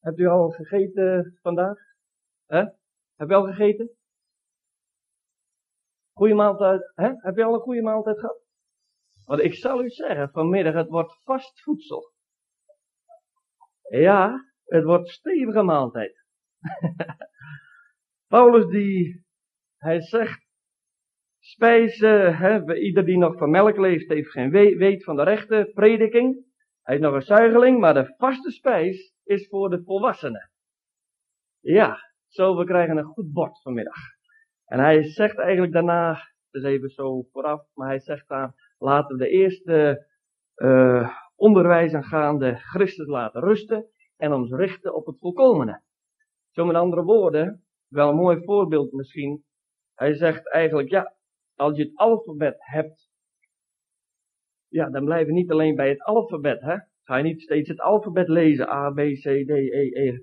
Hebt u al gegeten vandaag? Hè? Heb je al gegeten? Goeie maaltijd, hè? Heb je al een goede maaltijd gehad? Want ik zal u zeggen, vanmiddag, het wordt vast voedsel. Ja, het wordt stevige maaltijd. Paulus die, hij zegt, spijs, hè, ieder die nog van melk leeft, heeft geen weet van de rechte prediking. Hij is nog een zuigeling, maar de vaste spijs is voor de volwassenen. Ja, zo we krijgen een goed bord vanmiddag. En hij zegt eigenlijk daarna, het is even zo vooraf, maar hij zegt daar, laten we de eerste uh, onderwijs aangaande Christus laten rusten en ons richten op het volkomene. Zo met andere woorden, wel een mooi voorbeeld misschien. Hij zegt eigenlijk, ja, als je het alfabet hebt, ja, dan blijf je niet alleen bij het alfabet, hè. Ga je niet steeds het alfabet lezen, A, B, C, D, E, E.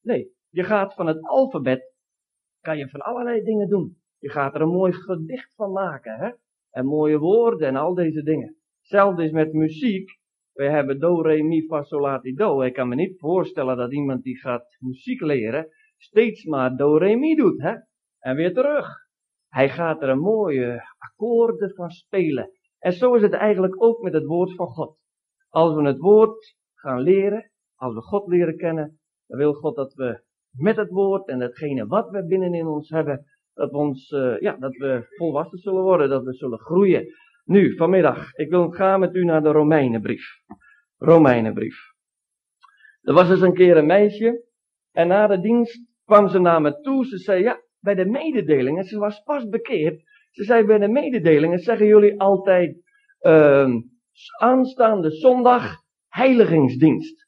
Nee, je gaat van het alfabet, kan je van allerlei dingen doen. Je gaat er een mooi gedicht van maken, hè. En mooie woorden en al deze dingen. Hetzelfde is met muziek. We hebben do, re, mi, fa, sol, la, ti, do. Ik kan me niet voorstellen dat iemand die gaat muziek leren, steeds maar do, re, mi doet, hè. En weer terug. Hij gaat er een mooie akkoorden van spelen. En zo is het eigenlijk ook met het woord van God. Als we het woord gaan leren, als we God leren kennen, dan wil God dat we met het woord en datgene wat we binnenin ons hebben, dat we ons, uh, ja, dat we volwassen zullen worden, dat we zullen groeien. Nu, vanmiddag, ik wil gaan met u naar de Romeinenbrief. Romeinenbrief. Er was eens een keer een meisje, en na de dienst kwam ze naar me toe, ze zei, ja, bij de mededelingen, ze was pas bekeerd, ze zei bij de mededelingen, zeggen jullie altijd, uh, aanstaande zondag heiligingsdienst.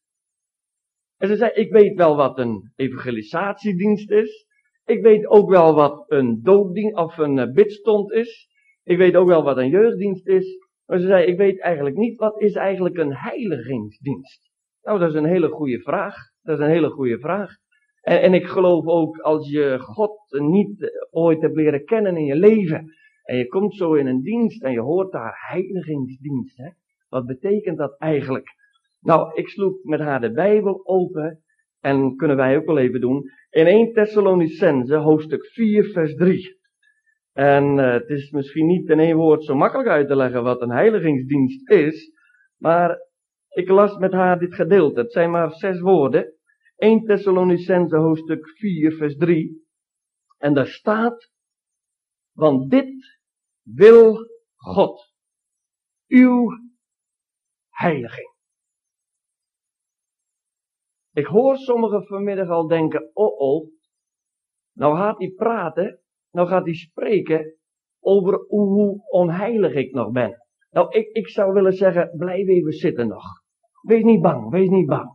En ze zei, ik weet wel wat een evangelisatiedienst is. Ik weet ook wel wat een doopdienst of een uh, bidstond is. Ik weet ook wel wat een jeugddienst is. Maar ze zei, ik weet eigenlijk niet, wat is eigenlijk een heiligingsdienst? Nou, dat is een hele goede vraag. Dat is een hele goede vraag. En, en ik geloof ook, als je God niet ooit hebt leren kennen in je leven, en je komt zo in een dienst en je hoort daar heiligingsdienst. Hè? Wat betekent dat eigenlijk? Nou, ik sloeg met haar de Bijbel open. En kunnen wij ook wel even doen. In 1 Thessalonicense, hoofdstuk 4, vers 3. En uh, het is misschien niet in één woord zo makkelijk uit te leggen wat een heiligingsdienst is. Maar ik las met haar dit gedeelte. Het zijn maar zes woorden. 1 Thessalonicense, hoofdstuk 4, vers 3. En daar staat. Want dit wil God. Uw heiliging. Ik hoor sommigen vanmiddag al denken, oh oh, nou gaat hij praten, nou gaat hij spreken over hoe onheilig ik nog ben. Nou, ik, ik zou willen zeggen, blijf even zitten nog. Wees niet bang, wees niet bang.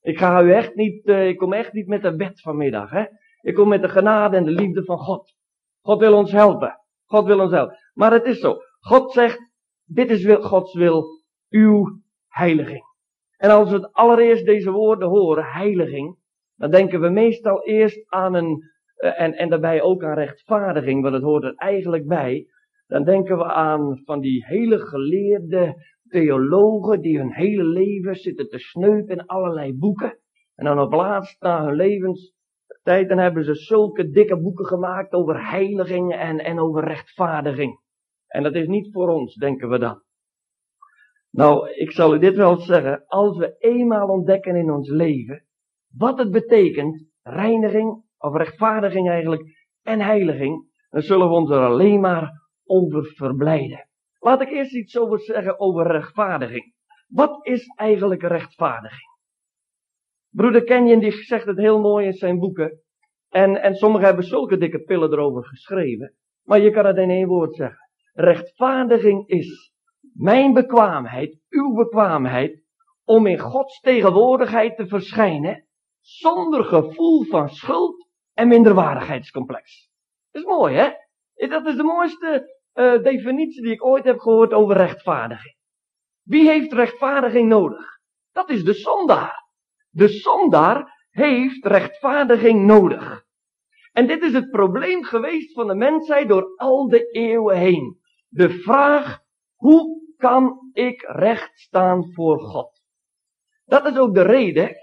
Ik ga u echt niet, uh, ik kom echt niet met de wet vanmiddag, hè. Ik kom met de genade en de liefde van God. God wil ons helpen. God wil ons helpen. Maar het is zo. God zegt, dit is Gods wil, uw heiliging. En als we het allereerst deze woorden horen, heiliging, dan denken we meestal eerst aan een, eh, en, en daarbij ook aan rechtvaardiging, want het hoort er eigenlijk bij. Dan denken we aan van die hele geleerde theologen die hun hele leven zitten te sneupen in allerlei boeken. En dan op laatst na hun levenstijd, dan hebben ze zulke dikke boeken gemaakt over heiliging en, en over rechtvaardiging. En dat is niet voor ons, denken we dan. Nou, ik zal u dit wel zeggen. Als we eenmaal ontdekken in ons leven wat het betekent, reiniging of rechtvaardiging eigenlijk en heiliging, dan zullen we ons er alleen maar over verblijden. Laat ik eerst iets over zeggen over rechtvaardiging. Wat is eigenlijk rechtvaardiging? Broeder Kenyon die zegt het heel mooi in zijn boeken. En, en sommigen hebben zulke dikke pillen erover geschreven. Maar je kan het in één woord zeggen. Rechtvaardiging is mijn bekwaamheid, uw bekwaamheid, om in Gods tegenwoordigheid te verschijnen, zonder gevoel van schuld en minderwaardigheidscomplex. Dat is mooi, hè? Dat is de mooiste uh, definitie die ik ooit heb gehoord over rechtvaardiging. Wie heeft rechtvaardiging nodig? Dat is de zondaar. De zondaar heeft rechtvaardiging nodig. En dit is het probleem geweest van de mensheid door al de eeuwen heen. De vraag, hoe kan ik recht staan voor God? Dat is ook de reden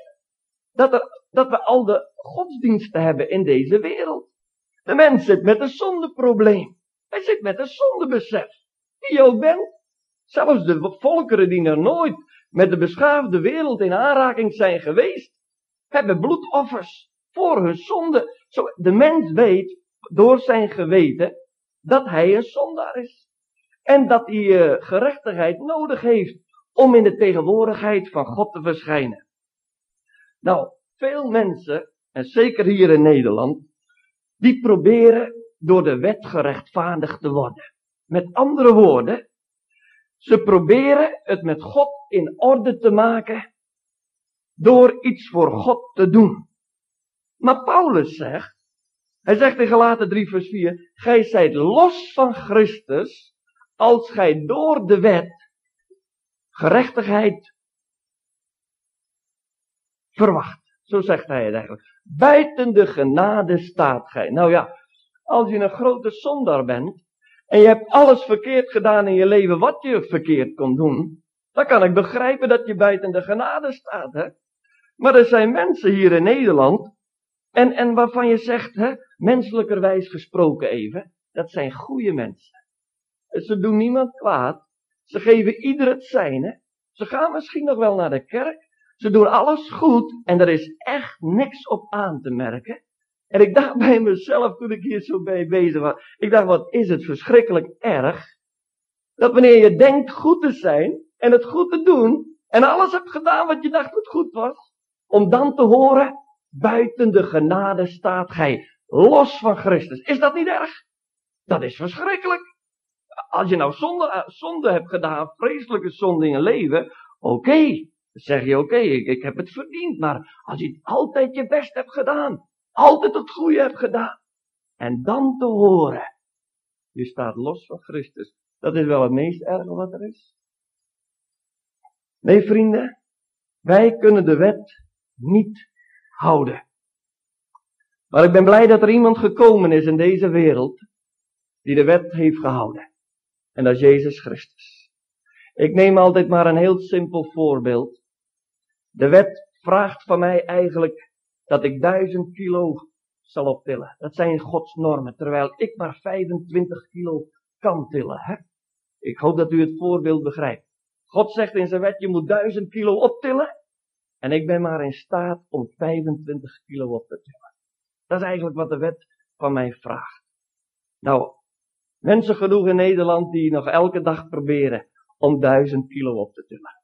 dat er dat we al de godsdiensten hebben in deze wereld. De mens zit met een zondeprobleem. Hij zit met een zondebesef. Die je ook bent. Zelfs de volkeren die er nooit met de beschaafde wereld in aanraking zijn geweest, hebben bloedoffers voor hun zonde. Zo, de mens weet door zijn geweten dat hij een zondaar is. En dat hij uh, gerechtigheid nodig heeft om in de tegenwoordigheid van God te verschijnen. Nou, veel mensen, en zeker hier in Nederland, die proberen door de wet gerechtvaardigd te worden. Met andere woorden, ze proberen het met God in orde te maken door iets voor God te doen. Maar Paulus zegt, hij zegt in Galaten 3 vers 4, gij zijt los van Christus als gij door de wet gerechtigheid verwacht. Zo zegt hij het eigenlijk. Buiten de genade staat gij. Nou ja, als je een grote zondaar bent en je hebt alles verkeerd gedaan in je leven wat je verkeerd kon doen, dan kan ik begrijpen dat je buiten de genade staat. Hè? Maar er zijn mensen hier in Nederland en, en waarvan je zegt, hè, menselijkerwijs gesproken even, dat zijn goede mensen. Ze doen niemand kwaad. Ze geven ieder het zijne. Ze gaan misschien nog wel naar de kerk. Ze doen alles goed en er is echt niks op aan te merken. En ik dacht bij mezelf toen ik hier zo bij bezig was. Ik dacht, wat is het verschrikkelijk erg. Dat wanneer je denkt goed te zijn en het goed te doen. En alles hebt gedaan wat je dacht dat goed was. Om dan te horen, buiten de genade staat gij. Los van Christus. Is dat niet erg? Dat is verschrikkelijk. Als je nou zonde, eh, zonde hebt gedaan, vreselijke zonde in je leven, oké. Zeg je oké, ik, ik heb het verdiend. Maar als je altijd je best hebt gedaan, altijd het goede hebt gedaan. En dan te horen, je staat los van Christus. Dat is wel het meest erge wat er is. Nee, vrienden, wij kunnen de wet niet houden. Maar ik ben blij dat er iemand gekomen is in deze wereld die de wet heeft gehouden. En dat is Jezus Christus. Ik neem altijd maar een heel simpel voorbeeld. De wet vraagt van mij eigenlijk dat ik duizend kilo zal optillen. Dat zijn Gods normen, terwijl ik maar 25 kilo kan tillen. Hè? Ik hoop dat u het voorbeeld begrijpt. God zegt in zijn wet, je moet duizend kilo optillen. En ik ben maar in staat om 25 kilo op te tillen. Dat is eigenlijk wat de wet van mij vraagt. Nou, Mensen genoeg in Nederland die nog elke dag proberen om duizend kilo op te tillen.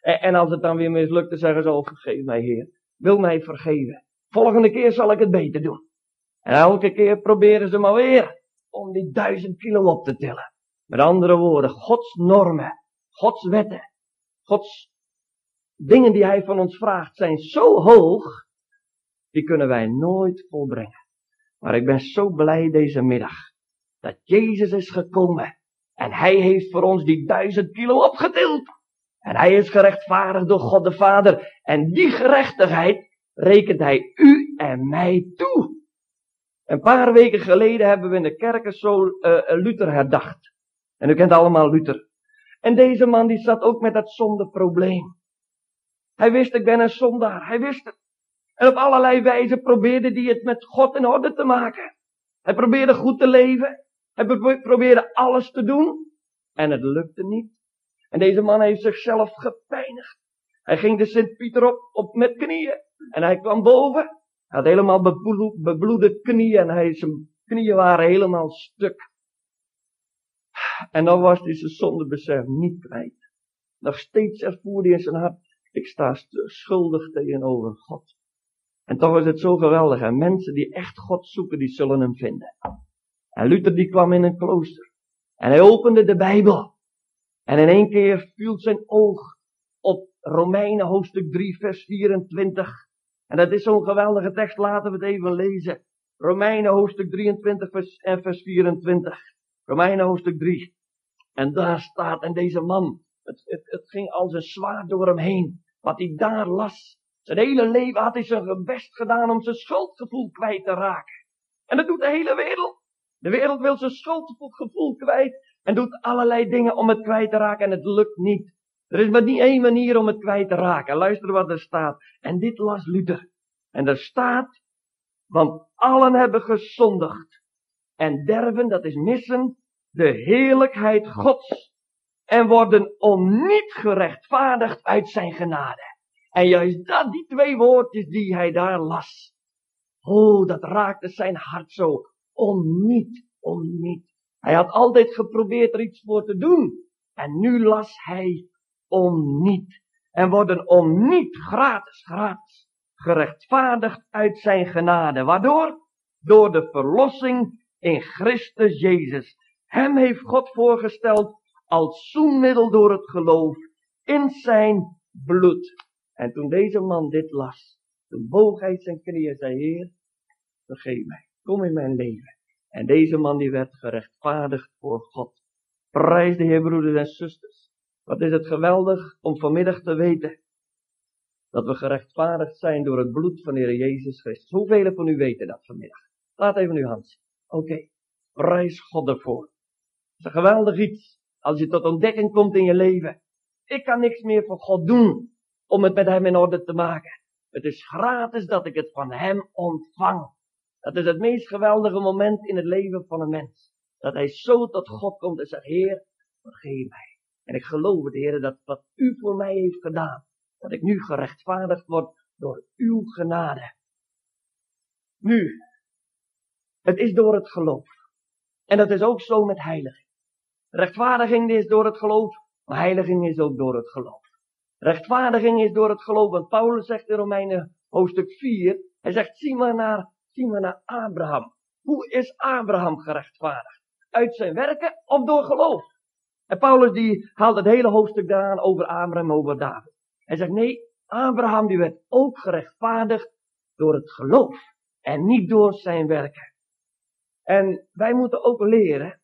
En, en als het dan weer mislukt, dan zeggen ze, oh vergeef mij Heer, wil mij vergeven. Volgende keer zal ik het beter doen. En elke keer proberen ze maar weer om die duizend kilo op te tillen. Met andere woorden, Gods normen, Gods wetten, Gods dingen die Hij van ons vraagt zijn zo hoog, die kunnen wij nooit volbrengen. Maar ik ben zo blij deze middag dat Jezus is gekomen. En hij heeft voor ons die duizend kilo opgetild. En hij is gerechtvaardigd door God de Vader. En die gerechtigheid rekent hij u en mij toe. Een paar weken geleden hebben we in de kerken zo uh, Luther herdacht. En u kent allemaal Luther. En deze man die zat ook met dat zondeprobleem. Hij wist, ik ben een zondaar. Hij wist het. En op allerlei wijzen probeerde hij het met God in orde te maken. Hij probeerde goed te leven. Hij probeerde alles te doen. En het lukte niet. En deze man heeft zichzelf gepijnigd. Hij ging de Sint-Pieter op, op met knieën. En hij kwam boven. Hij had helemaal bebloede knieën. En zijn knieën waren helemaal stuk. En dan was hij zijn zondebesef niet kwijt. Nog steeds ervoerde hij in zijn hart. Ik sta schuldig tegenover God. En toch is het zo geweldig. En mensen die echt God zoeken, die zullen hem vinden. En Luther die kwam in een klooster. En hij opende de Bijbel. En in één keer viel zijn oog op Romeinen hoofdstuk 3 vers 24. En dat is zo'n geweldige tekst, laten we het even lezen. Romeinen hoofdstuk 23 vers, en vers 24. Romeinen hoofdstuk 3. En daar staat, en deze man, het, het, het ging als een zwaard door hem heen. Wat hij daar las. Zijn hele leven had hij zijn best gedaan om zijn schuldgevoel kwijt te raken. En dat doet de hele wereld. De wereld wil zijn schuldgevoel kwijt en doet allerlei dingen om het kwijt te raken en het lukt niet. Er is maar niet één manier om het kwijt te raken. Luister wat er staat. En dit las Luther. En er staat, want allen hebben gezondigd. En derven, dat is missen, de heerlijkheid Gods. En worden om niet gerechtvaardigd uit zijn genade. En juist dat, die twee woordjes die hij daar las. Oh, dat raakte zijn hart zo. Om niet, om niet. Hij had altijd geprobeerd er iets voor te doen. En nu las hij om niet. En worden om niet gratis, gratis gerechtvaardigd uit zijn genade. Waardoor? Door de verlossing in Christus Jezus. Hem heeft God voorgesteld als zoenmiddel door het geloof in zijn bloed. En toen deze man dit las, toen boog zijn knieën en zei, Heer, vergeef mij, kom in mijn leven. En deze man die werd gerechtvaardigd voor God. Prijs de Heer, broeders en zusters. Wat is het geweldig om vanmiddag te weten dat we gerechtvaardigd zijn door het bloed van de Heer Jezus Christus. Hoeveel van u weten dat vanmiddag? Laat even uw hand zien. Oké, prijs God ervoor. Het is een geweldig iets. Als je tot ontdekking komt in je leven. Ik kan niks meer voor God doen om het met Hem in orde te maken. Het is gratis dat ik het van Hem ontvang. Dat is het meest geweldige moment in het leven van een mens. Dat hij zo tot God komt en zegt, Heer, vergeef mij. En ik geloof het, Heer, dat wat U voor mij heeft gedaan, dat ik nu gerechtvaardigd word door uw genade. Nu, het is door het geloof. En dat is ook zo met heiliging. Rechtvaardiging is door het geloof, maar heiliging is ook door het geloof. Rechtvaardiging is door het geloof, want Paulus zegt in Romeinen hoofdstuk 4, hij zegt, zie maar naar, zie maar naar Abraham. Hoe is Abraham gerechtvaardigd? Uit zijn werken of door geloof? En Paulus die haalt het hele hoofdstuk daaraan over Abraham, over David. Hij zegt nee, Abraham die werd ook gerechtvaardigd door het geloof en niet door zijn werken. En wij moeten ook leren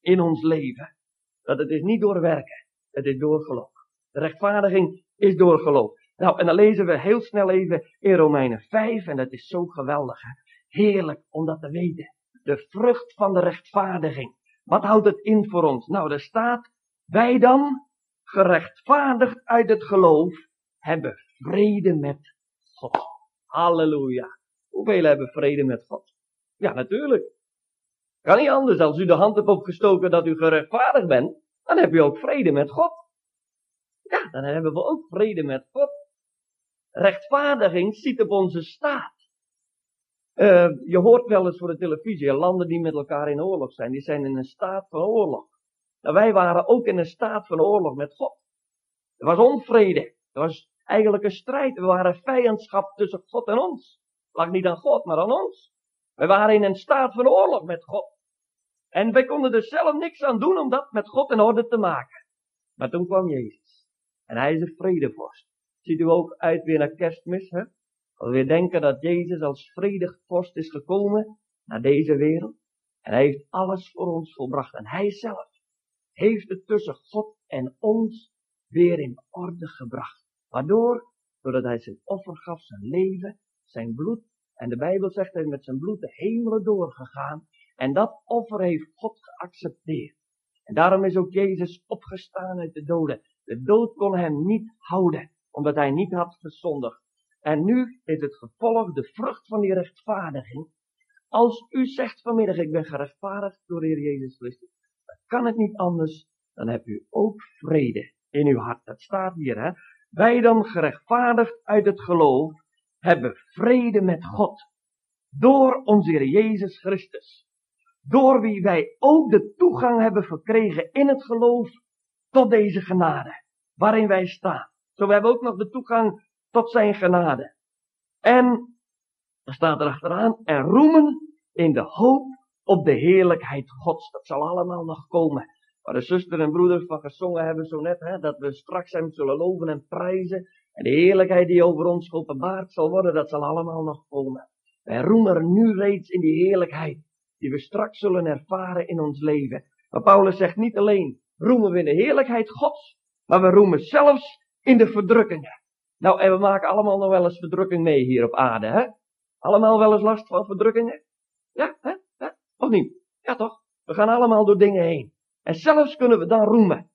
in ons leven dat het is niet door werken, het is door geloof. De rechtvaardiging is door geloof. Nou, en dan lezen we heel snel even in Romeinen 5 en dat is zo geweldig. Heerlijk om dat te weten. De vrucht van de rechtvaardiging. Wat houdt het in voor ons? Nou, er staat, wij dan, gerechtvaardigd uit het geloof, hebben vrede met God. Halleluja. Hoeveel hebben vrede met God? Ja, natuurlijk. Kan niet anders. Als u de hand hebt opgestoken dat u gerechtvaardigd bent, dan heb je ook vrede met God. Ja, dan hebben we ook vrede met God. Rechtvaardiging ziet op onze staat. Uh, je hoort wel eens voor de televisie, landen die met elkaar in oorlog zijn, die zijn in een staat van oorlog. Nou, wij waren ook in een staat van oorlog met God. Er was onvrede. Er was eigenlijk een strijd. We waren vijandschap tussen God en ons. Lag niet aan God, maar aan ons. We waren in een staat van oorlog met God. En wij konden er zelf niks aan doen om dat met God in orde te maken. Maar toen kwam Jezus. En hij is de vredevorst. Ziet u ook uit weer naar kerstmis, hè? We denken dat Jezus als vredevorst is gekomen naar deze wereld. En hij heeft alles voor ons volbracht. En hij zelf heeft het tussen God en ons weer in orde gebracht. Waardoor? Doordat hij zijn offer gaf, zijn leven, zijn bloed. En de Bijbel zegt hij met zijn bloed de hemelen doorgegaan. En dat offer heeft God geaccepteerd. En daarom is ook Jezus opgestaan uit de doden. De dood kon hem niet houden, omdat hij niet had gezondigd. En nu is het gevolg, de vrucht van die rechtvaardiging. Als u zegt vanmiddag, ik ben gerechtvaardigd door de Heer Jezus Christus kan het niet anders, dan heb u ook vrede in uw hart. Dat staat hier, hè. Wij dan gerechtvaardigd uit het geloof, hebben vrede met God. Door onze Heer Jezus Christus. Door wie wij ook de toegang hebben verkregen in het geloof tot deze genade. Waarin wij staan. Zo we hebben ook nog de toegang tot zijn genade. En, er staat er achteraan, en roemen in de hoop op de heerlijkheid Gods. Dat zal allemaal nog komen. Waar de zuster en broeders van gezongen hebben zo net, hè, dat we straks hem zullen loven en prijzen. En de heerlijkheid die over ons geopenbaard zal worden, dat zal allemaal nog komen. Wij roemen nu reeds in die heerlijkheid, die we straks zullen ervaren in ons leven. Maar Paulus zegt niet alleen, roemen we in de heerlijkheid Gods, maar we roemen zelfs in de verdrukkingen. Nou, en we maken allemaal nog wel eens verdrukking mee hier op aarde, hè? Allemaal wel eens last van verdrukkingen? Ja, hè? Of niet? Ja toch? We gaan allemaal door dingen heen. En zelfs kunnen we dan roemen.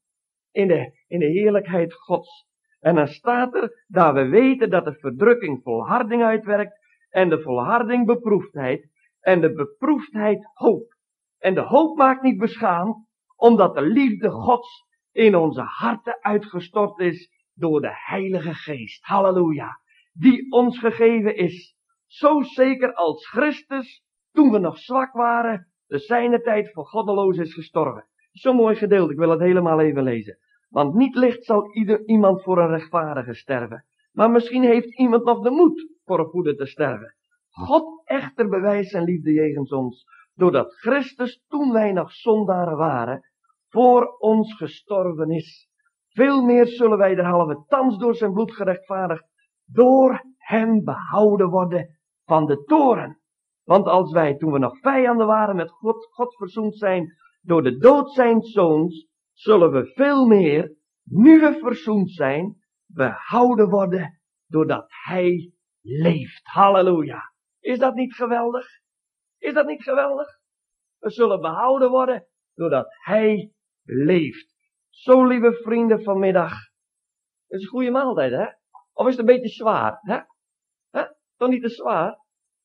In de, in de heerlijkheid Gods. En dan staat er, dat we weten dat de verdrukking volharding uitwerkt. En de volharding beproefdheid. En de beproefdheid hoop. En de hoop maakt niet beschaamd, omdat de liefde Gods in onze harten uitgestort is door de Heilige Geest. Halleluja. Die ons gegeven is. Zo zeker als Christus, toen we nog zwak waren, de zijne tijd voor goddeloos is gestorven. Zo'n mooi gedeelte, ik wil het helemaal even lezen. Want niet licht zal ieder iemand voor een rechtvaardige sterven. Maar misschien heeft iemand nog de moed voor een goede te sterven. God echter bewijst zijn liefde jegens ons, doordat Christus, toen wij nog zondaren waren, voor ons gestorven is. Veel meer zullen wij derhalve thans door zijn bloed gerechtvaardigd, door hem behouden worden van de toren. Want als wij, toen we nog vijanden waren, met God, God verzoend zijn door de dood zijn zoons, zullen we veel meer, nu we verzoend zijn, behouden worden doordat hij leeft. Halleluja. Is dat niet geweldig? Is dat niet geweldig? We zullen behouden worden doordat hij leeft. Zo, lieve vrienden, vanmiddag. Het is een goede maaltijd, hè? Of is het een beetje zwaar, hè? hè? Toch niet te zwaar?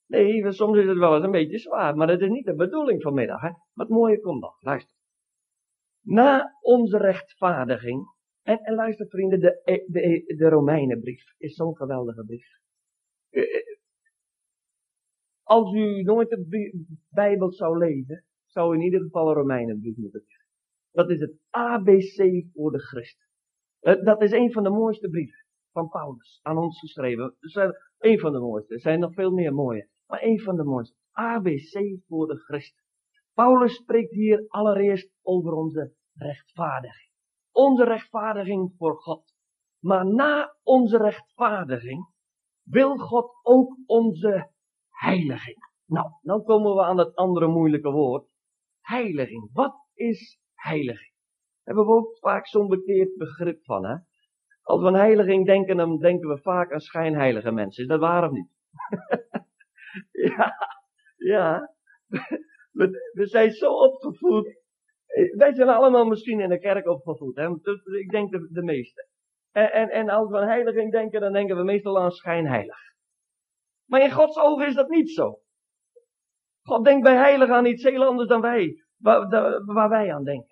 Nee, soms is het wel eens een beetje zwaar, maar dat is niet de bedoeling vanmiddag, hè? Het mooie komt nog, luister. Na onze rechtvaardiging, en, en luister vrienden, de, de, de Romeinenbrief is zo'n geweldige brief. Eh, eh, als u nooit de Bijbel zou lezen, zou u in ieder geval een Romeinenbrief moeten lezen. Dat is het ABC voor de Christen. Eh, dat is een van de mooiste brieven van Paulus aan ons geschreven. Een van de mooiste. Er zijn nog veel meer mooie. Maar een van de mooiste. ABC voor de Christen. Paulus spreekt hier allereerst over onze rechtvaardiging. Onze rechtvaardiging voor God. Maar na onze rechtvaardiging wil God ook onze heiliging. Nou, dan komen we aan het andere moeilijke woord. Heiliging. Wat is heiliging? Hebben we ook vaak zo'n bekeerd begrip van, hè? Als we aan heiliging denken, dan denken we vaak aan schijnheilige mensen. Is dat waar of niet? ja, ja. We, we, zijn zo opgevoed. Wij zijn allemaal misschien in de kerk opgevoed, hè? Ik denk de, de meeste. En, en, en als we aan heiliging denken, dan denken we meestal aan schijnheilig. Maar in Gods ogen is dat niet zo. God denkt bij heilig aan iets heel anders dan wij, waar, waar wij aan denken.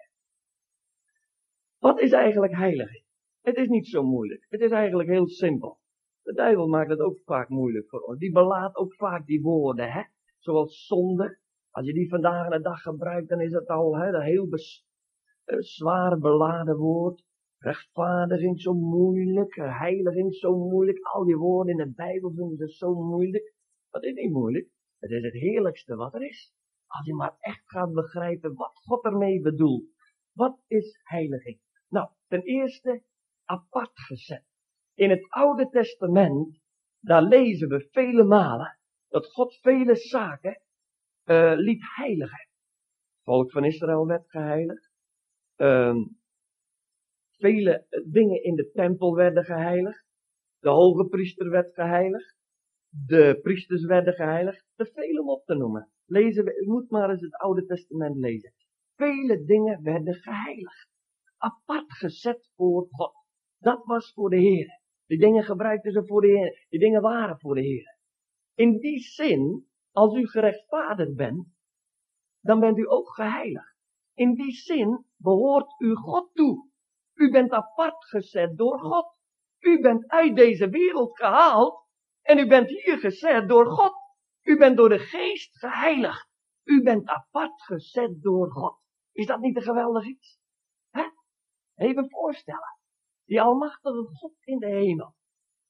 Wat is eigenlijk heiliging? Het is niet zo moeilijk. Het is eigenlijk heel simpel. De duivel maakt het ook vaak moeilijk voor ons. Die belaadt ook vaak die woorden, hè? Zoals zonde. Als je die vandaag de dag gebruikt, dan is het al hè, een heel eh, zwaar beladen woord. Rechtvaardiging zo moeilijk, heiliging zo moeilijk. Al die woorden in de Bijbel vinden ze zo moeilijk. Dat is niet moeilijk. Het is het heerlijkste wat er is. Als je maar echt gaat begrijpen wat God ermee bedoelt. Wat is heiliging? Nou, ten eerste apart gezet. In het Oude Testament, daar lezen we vele malen dat God vele zaken uh, liet heiligen. Het volk van Israël werd geheiligd. Um, vele dingen in de tempel werden geheiligd. De hoge priester werd geheiligd. De priesters werden geheiligd. Te veel om op te noemen. Lezen we, moet maar eens het Oude Testament lezen. Vele dingen werden geheiligd. Apart gezet voor God. Dat was voor de Heer. Die dingen gebruikten ze voor de Heer. Die dingen waren voor de Heer. In die zin, als u gerechtvaardigd bent, dan bent u ook geheiligd. In die zin behoort u God toe. U bent apart gezet door God. U bent uit deze wereld gehaald en u bent hier gezet door God. U bent door de geest geheiligd. U bent apart gezet door God. Is dat niet een geweldig iets? Even voorstellen. Die almachtige God in de hemel.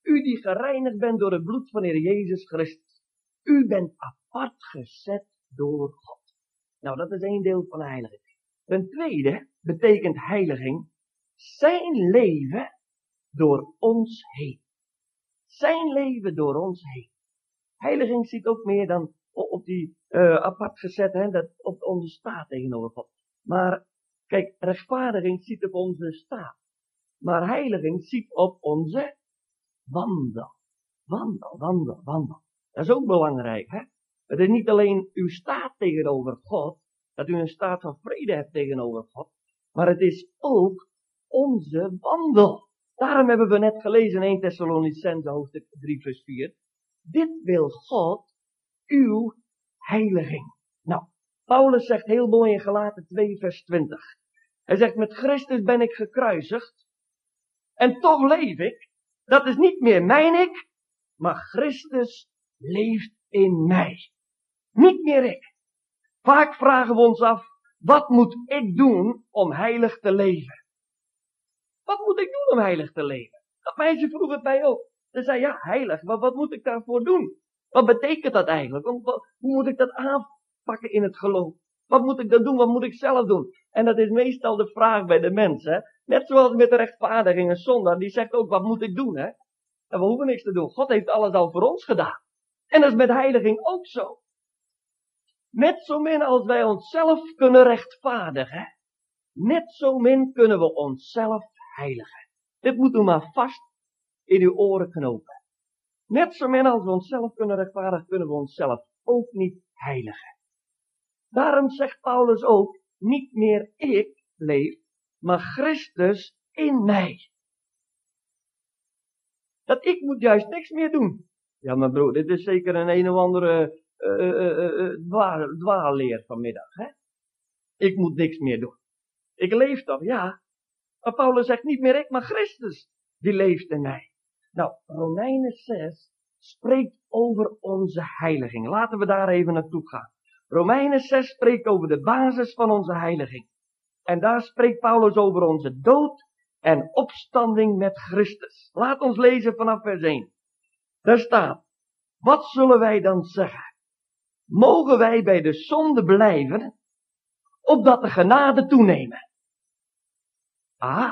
U die gereinigd bent door het bloed van Heer Jezus Christus. U bent apart gezet door God. Nou, dat is één deel van heiliging. Ten tweede betekent heiliging zijn leven door ons heen. Zijn leven door ons heen. Heiliging ziet ook meer dan op die uh, apart gezet, hè, dat op onze staat tegenover God. Maar kijk, rechtvaardiging ziet op onze staat. Maar heiliging ziet op onze wandel. Wandel, wandel, wandel. Dat is ook belangrijk, hè? Het is niet alleen uw staat tegenover God, dat u een staat van vrede hebt tegenover God, maar het is ook onze wandel. Daarom hebben we net gelezen in 1 Thessalonicense hoofdstuk 3 vers 4. Dit wil God, uw heiliging. Paulus zegt heel mooi in Galaten 2 vers 20. Hij zegt, met Christus ben ik gekruisigd. En toch leef ik. Dat is niet meer mijn ik, maar Christus leeft in mij. Niet meer ik. Vaak vragen we ons af, wat moet ik doen om heilig te leven? Wat moet ik doen om heilig te leven? Dat meisje vroeg het mij ook. Ze zei, ja, heilig, maar wat moet ik daarvoor doen? Wat betekent dat eigenlijk? Hoe moet ik dat aanpakken in het geloof? Wat moet ik dan doen? Wat moet ik zelf doen? En dat is meestal de vraag bij de mensen. Net zoals met de rechtvaardiging en zondaar, die zegt ook, wat moet ik doen? Hè? En we hoeven niks te doen. God heeft alles al voor ons gedaan. En dat is met heiliging ook zo. Net zo min als wij onszelf kunnen rechtvaardigen, net zo min kunnen we onszelf heiligen. Dit moet u maar vast in uw oren knopen. Net zo min als we onszelf kunnen rechtvaardigen, kunnen we onszelf ook niet heiligen. Daarom zegt Paulus ook, niet meer ik leef, maar Christus in mij. Dat ik moet juist niks meer doen. Ja, maar broer, dit is zeker een een of andere uh, uh, dwaalleer vanmiddag. Hè? Ik moet niks meer doen. Ik leef toch, ja. Maar Paulus zegt niet meer ik, maar Christus, die leeft in mij. Nou, Romeinen 6 spreekt over onze heiliging. Laten we daar even naartoe gaan. Romeinen 6 spreekt over de basis van onze heiliging. En daar spreekt Paulus over onze dood en opstanding met Christus. Laat ons lezen vanaf vers 1. Daar staat, wat zullen wij dan zeggen? Mogen wij bij de zonde blijven, opdat de genade toenemen? Ah,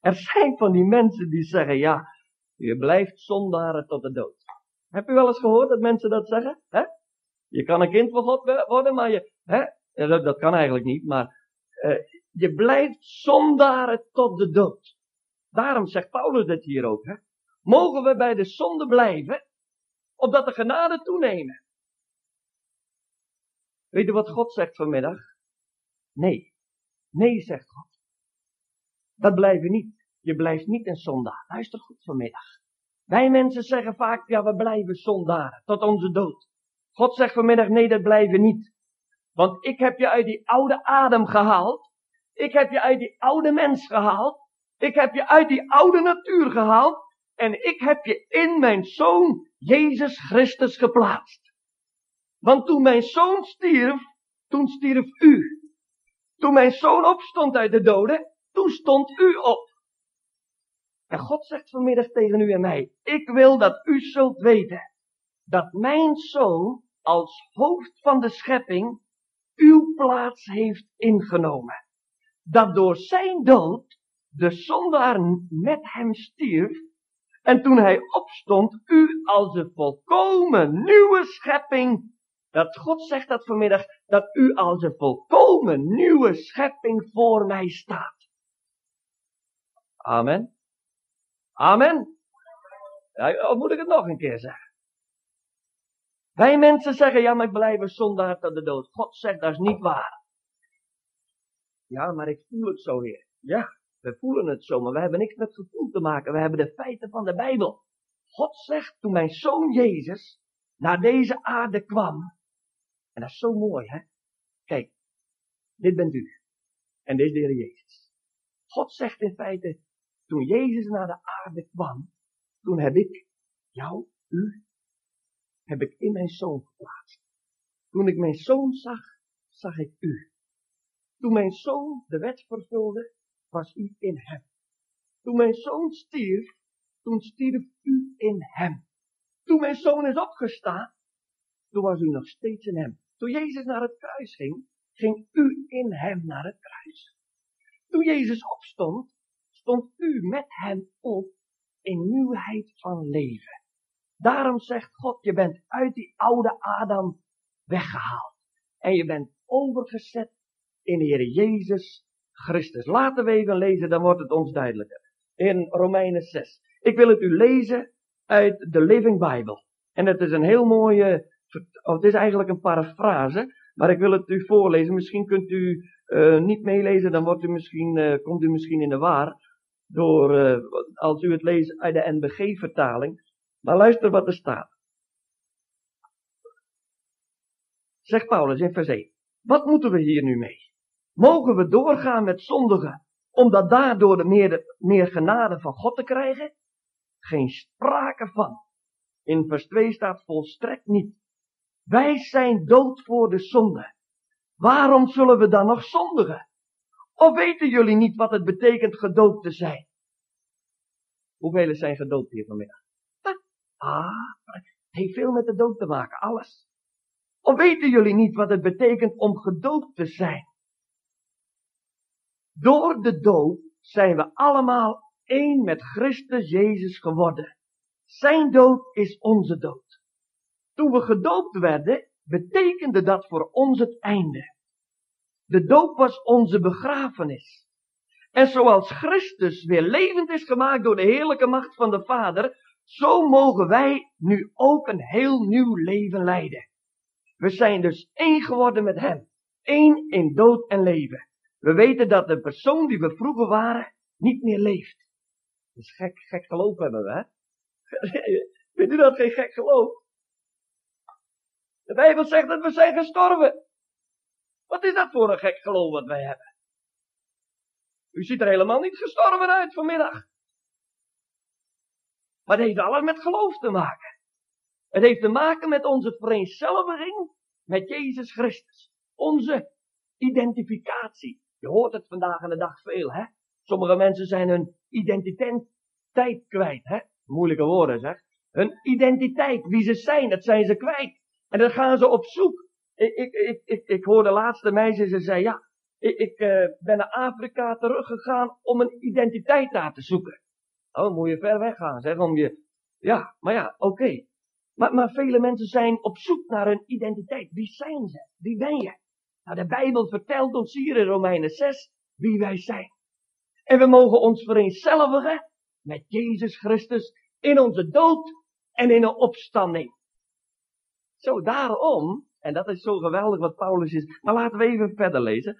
er zijn van die mensen die zeggen, ja, je blijft zondaren tot de dood. Heb u wel eens gehoord dat mensen dat zeggen? Hè? Je kan een kind van God worden, maar je, hè? Dat, kan eigenlijk niet, maar uh, je blijft zondaren tot de dood. Daarom zegt Paulus dit hier ook. Hè? Mogen we bij de zonde blijven, opdat de genade toenemen? Weet je wat God zegt vanmiddag? Nee. Nee, zegt God. Dat blijven niet. Je blijft niet een zondaar. Luister goed vanmiddag. Wij mensen zeggen vaak, ja, we blijven zondaren tot onze dood. God zegt vanmiddag, nee, dat blijven niet. Want ik heb je uit die oude adem gehaald. Ik heb je uit die oude mens gehaald. Ik heb je uit die oude natuur gehaald. En ik heb je in mijn zoon Jezus Christus geplaatst. Want toen mijn zoon stierf, toen stierf u. Toen mijn zoon opstond uit de doden, toen stond u op. En God zegt vanmiddag tegen u en mij, ik wil dat u zult weten dat mijn zoon als hoofd van de schepping uw plaats heeft ingenomen. Dat door zijn dood de zondaar met hem stierf en toen hij opstond, u als een volkomen nieuwe schepping, dat God zegt dat vanmiddag, dat u als een volkomen nieuwe schepping voor mij staat. Amen. Amen. Ja, of moet ik het nog een keer zeggen? Wij mensen zeggen, ja, maar ik blijf een zondaar tot de dood. God zegt, dat is niet waar. Ja, maar ik voel het zo, Heer. Ja, we voelen het zo, maar we hebben niks met gevoel te maken. We hebben de feiten van de Bijbel. God zegt, toen mijn zoon Jezus naar deze aarde kwam. En dat is zo mooi, hè? Kijk, dit bent u. En dit is de Heer Jezus. God zegt in feite, toen Jezus naar de aarde kwam, toen heb ik jou, u, heb ik in mijn zoon geplaatst. Toen ik mijn zoon zag, zag ik u. Toen mijn zoon de wet vervulde, was u in hem. Toen mijn zoon stierf, toen stierf u in hem. Toen mijn zoon is opgestaan, toen was u nog steeds in hem. Toen Jezus naar het kruis ging, ging u in hem naar het kruis. Toen Jezus opstond, stond u met hem op in nieuwheid van leven. Daarom zegt God, je bent uit die oude Adam weggehaald. En je bent overgezet in de Heer Jezus Christus. Laten we even lezen, dan wordt het ons duidelijker. In Romeinen 6. Ik wil het u lezen uit de Living Bible. En het is een heel mooie, of het is eigenlijk een parafrase, maar ik wil het u voorlezen. Misschien kunt u uh, niet meelezen, dan wordt u misschien, uh, komt u misschien in de waar. Door, uh, als u het leest uit de NBG-vertaling. Maar luister wat er staat. zegt Paulus in vers 1. Wat moeten we hier nu mee? Mogen we doorgaan met zondigen, omdat daardoor de meer, genade van God te krijgen? Geen sprake van. In vers 2 staat volstrekt niet. Wij zijn dood voor de zonde. Waarom zullen we dan nog zondigen? Of weten jullie niet wat het betekent gedood te zijn? Hoeveel zijn gedoopt hier vanmiddag? Ah, het heeft veel met de dood te maken, alles. Of weten jullie niet wat het betekent om gedoopt te zijn? Door de dood zijn we allemaal één met Christus Jezus geworden. Zijn dood is onze dood. Toen we gedoopt werden, betekende dat voor ons het einde. De doop was onze begrafenis. En zoals Christus weer levend is gemaakt door de heerlijke macht van de Vader, zo mogen wij nu ook een heel nieuw leven leiden. We zijn dus één geworden met Hem. Één in dood en leven. We weten dat de persoon die we vroeger waren, niet meer leeft. Dus gek, gek geloof hebben we, hè? Vindt u dat geen gek geloof? De Bijbel zegt dat we zijn gestorven. Wat is dat voor een gek geloof wat wij hebben? U ziet er helemaal niet gestorven uit vanmiddag. Maar het heeft alles met geloof te maken. Het heeft te maken met onze vereenzelviging met Jezus Christus. Onze identificatie. Je hoort het vandaag aan de dag veel, hè? Sommige mensen zijn hun identiteit kwijt, hè? Moeilijke woorden, zeg. Hun identiteit, wie ze zijn, dat zijn ze kwijt. En dan gaan ze op zoek. Ik, ik, ik, ik, hoorde laatste meisje, ze zei, ja, ik, ik uh, ben naar Afrika teruggegaan om een identiteit daar te zoeken. Oh, moet je ver weggaan, zeg, om je, ja, maar ja, oké. Maar, maar vele mensen zijn op zoek naar een identiteit. Wie zijn ze? Wie ben je? Nou, de Bijbel vertelt ons hier in Romeinen 6 wie wij zijn. En we mogen ons vereenzelvigen met Jezus Christus in onze dood en in een opstanding. Zo, daarom, en dat is zo geweldig wat Paulus is, maar laten we even verder lezen.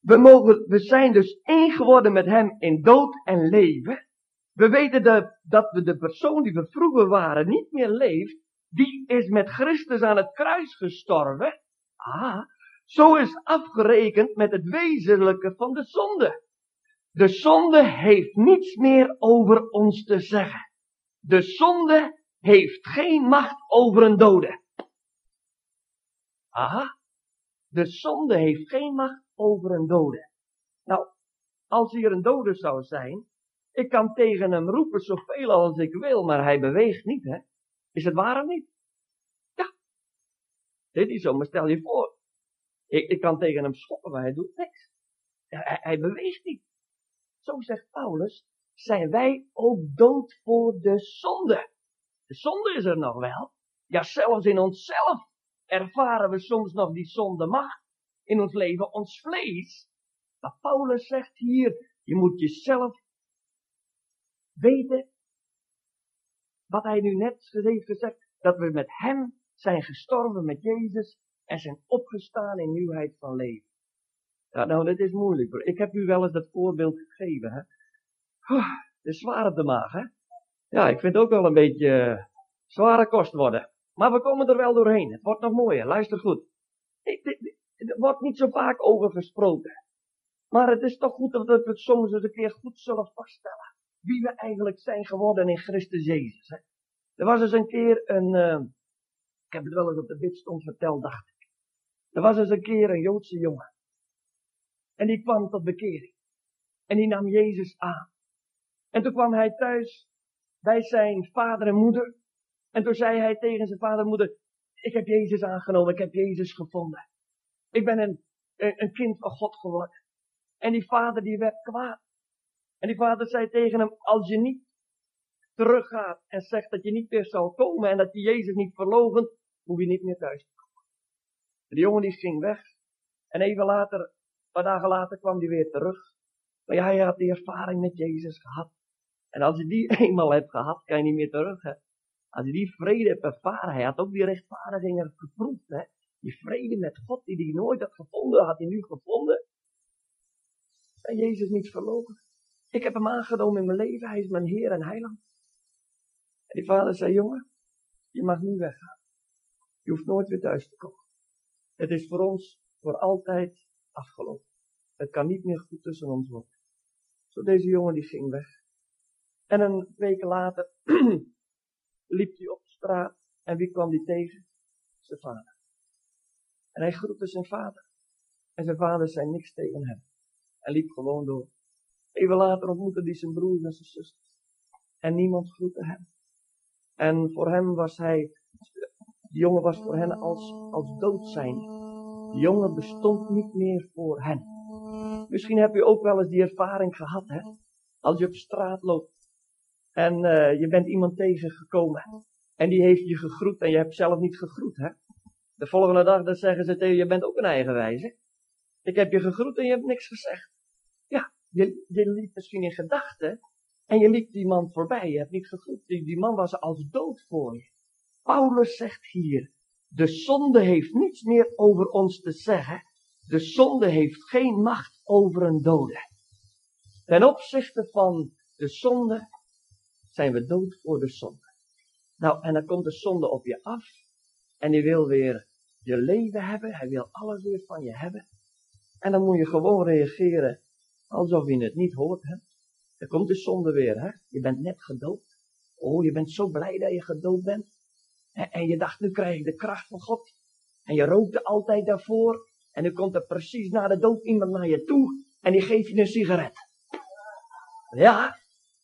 We, mogen, we zijn dus één geworden met hem in dood en leven. We weten dat we de persoon die we vroeger waren niet meer leeft. Die is met Christus aan het kruis gestorven. Ah, zo is afgerekend met het wezenlijke van de zonde. De zonde heeft niets meer over ons te zeggen. De zonde heeft geen macht over een dode. Aha, de zonde heeft geen macht over een dode. Nou, als hier een dode zou zijn, ik kan tegen hem roepen zoveel als ik wil, maar hij beweegt niet, hè? Is het waar of niet? Ja. Dit is zo, maar stel je voor. Ik, ik kan tegen hem schoppen, maar hij doet niks. Hij, hij beweegt niet. Zo zegt Paulus, zijn wij ook dood voor de zonde. De zonde is er nog wel. Ja, zelfs in onszelf ervaren we soms nog die zonde macht in ons leven, ons vlees. Maar Paulus zegt hier, je moet jezelf weten wat hij nu net heeft gezegd, dat we met hem zijn gestorven met Jezus en zijn opgestaan in nieuwheid van leven. Ja, nou, dat is moeilijk. Ik heb u wel eens dat voorbeeld gegeven, hè. Het is zwaar op de maag, hè. Ja, ik vind het ook wel een beetje uh, zware kost worden. Maar we komen er wel doorheen. Het wordt nog mooier. Luister goed. Er wordt niet zo vaak over gesproken. Maar het is toch goed dat we het soms eens een keer goed zullen vaststellen. Wie we eigenlijk zijn geworden in Christus Jezus. Er was eens een keer een, uh, ik heb het wel eens op de bidstond verteld, dacht ik. Er was eens een keer een Joodse jongen. En die kwam tot bekering. En die nam Jezus aan. En toen kwam hij thuis bij zijn vader en moeder. En toen zei hij tegen zijn vader en moeder, ik heb Jezus aangenomen, ik heb Jezus gevonden. Ik ben een, een kind van God geworden. En die vader die werd kwaad. En die vader zei tegen hem, als je niet teruggaat en zegt dat je niet meer zal komen en dat je Jezus niet verlogen, hoef je niet meer thuis te komen. En die jongen die ging weg. En even later, een paar dagen later kwam hij weer terug. Maar ja, hij had die ervaring met Jezus gehad. En als je die eenmaal hebt gehad, kan je niet meer terug. Als je die vrede hebt ervaren, hij had ook die rechtvaardiging geproefd. Hè? Die vrede met God die hij nooit had gevonden, had hij nu gevonden. En Jezus niet verloren. Ik heb hem aangenomen in mijn leven, hij is mijn Heer en Heiland. En die vader zei, jongen, je mag nu weggaan. Je hoeft nooit weer thuis te komen. Het is voor ons voor altijd afgelopen. Het kan niet meer goed tussen ons worden. Zo deze jongen die ging weg. En een week later liep hij op straat. En wie kwam die tegen? Zijn vader. En hij groette zijn vader. En zijn vader zei niks tegen hem. En liep gewoon door. Even later ontmoette hij zijn broers en zijn zusters. En niemand groette hem. En voor hem was hij, die jongen was voor hen als, als dood zijn. Die jongen bestond niet meer voor hen. Misschien heb je ook wel eens die ervaring gehad, hè? Als je op straat loopt en uh, je bent iemand tegengekomen en die heeft je gegroet en je hebt zelf niet gegroet, hè? De volgende dag dan zeggen ze tegen je, je bent ook een eigenwijze. Ik heb je gegroet en je hebt niks gezegd. Je, je liep misschien in gedachten en je liep die man voorbij. Je hebt niet gegroet. Die, die man was als dood voor je. Paulus zegt hier, de zonde heeft niets meer over ons te zeggen. De zonde heeft geen macht over een dode. Ten opzichte van de zonde zijn we dood voor de zonde. Nou, en dan komt de zonde op je af. En die wil weer je leven hebben. Hij wil alles weer van je hebben. En dan moet je gewoon reageren alsof je het niet hoort hebt. Dan komt de zonde weer, hè? Je bent net gedoopt. Oh, je bent zo blij dat je gedoopt bent. En, je dacht, nu krijg ik de kracht van God. En je rookte altijd daarvoor. En nu komt er precies na de dood iemand naar je toe. En die geeft je een sigaret. Ja,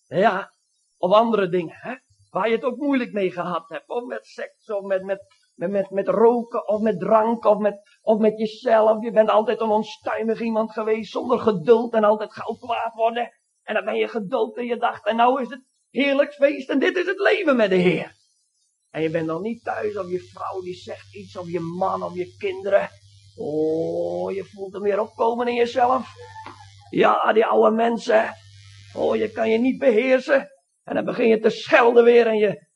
ja. Of andere dingen, hè? Waar je het ook moeilijk mee gehad hebt. Of met seks, of met, met, met, met, met roken, of met drank, of met, of met jezelf. Je bent altijd een onstuimig iemand geweest, zonder geduld en altijd gauw kwaad worden. En dan ben je geduld en je dacht, en nou is het heerlijk feest en dit is het leven met de Heer. En je bent nog niet thuis of je vrouw die zegt iets of je man of je kinderen. Oh, je voelt hem weer opkomen in jezelf. Ja, die oude mensen. Oh, je kan je niet beheersen. En dan begin je te schelden weer en je...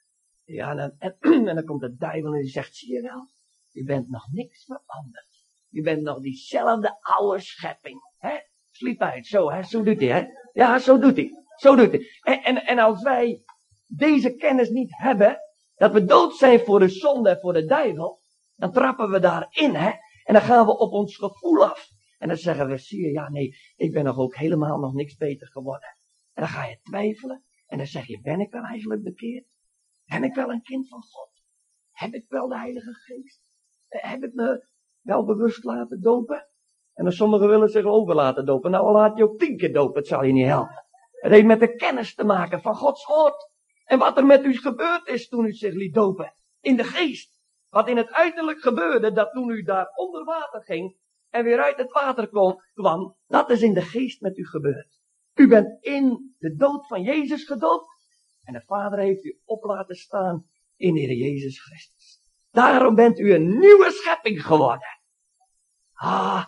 Ja, en dan, en, en dan komt de duivel en die zegt, zie je wel, je bent nog niks veranderd. Je bent nog diezelfde oude schepping. Hè? Sliep uit, zo, hè? zo doet hij. Ja, zo doet hij. Zo doet hij. En, en, en als wij deze kennis niet hebben, dat we dood zijn voor de zonde en voor de duivel, dan trappen we daarin, hè? En dan gaan we op ons gevoel af. En dan zeggen we, zie je, ja nee, ik ben nog ook helemaal nog niks beter geworden. En dan ga je twijfelen. En dan zeg je, ben ik wel eigenlijk bekeerd? Ben ik wel een kind van God? Heb ik wel de Heilige Geest? Heb ik me wel bewust laten dopen? En dan sommigen willen zich over laten dopen. Nou, laat je ook tien keer dopen, het zal je niet helpen. Het heeft met de kennis te maken van Gods woord. En wat er met u gebeurd is toen u zich liet dopen. In de geest. Wat in het uiterlijk gebeurde, dat toen u daar onder water ging en weer uit het water kwam, dat is in de geest met u gebeurd. U bent in de dood van Jezus gedoopt en de Vader heeft u op laten staan in de Heer Jezus Christus. Daarom bent u een nieuwe schepping geworden. Ah,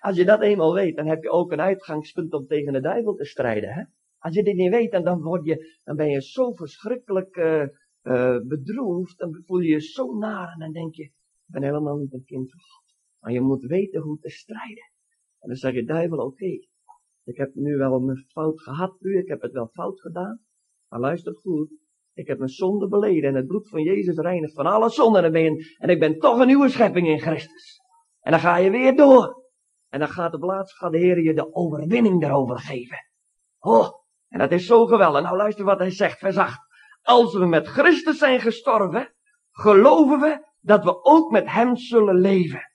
als je dat eenmaal weet, dan heb je ook een uitgangspunt om tegen de duivel te strijden. Hè? Als je dit niet weet, dan, word je, dan ben je zo verschrikkelijk uh, uh, bedroefd. Dan voel je je zo naar en dan denk je, ik ben helemaal niet een kind van God. Maar je moet weten hoe te strijden. En dan zeg je, duivel, oké. Ik heb nu wel een fout gehad nu, ik heb het wel fout gedaan. Maar luister goed, ik heb mijn zonde beleden en het bloed van Jezus reinigt van alle zonde. En, en ik ben toch een nieuwe schepping in Christus. En dan ga je weer door. En dan gaat op laatst gaat de Heer je de overwinning erover geven. Oh, en dat is zo geweldig. Nou luister wat hij zegt, 8. Als we met Christus zijn gestorven, geloven we dat we ook met hem zullen leven.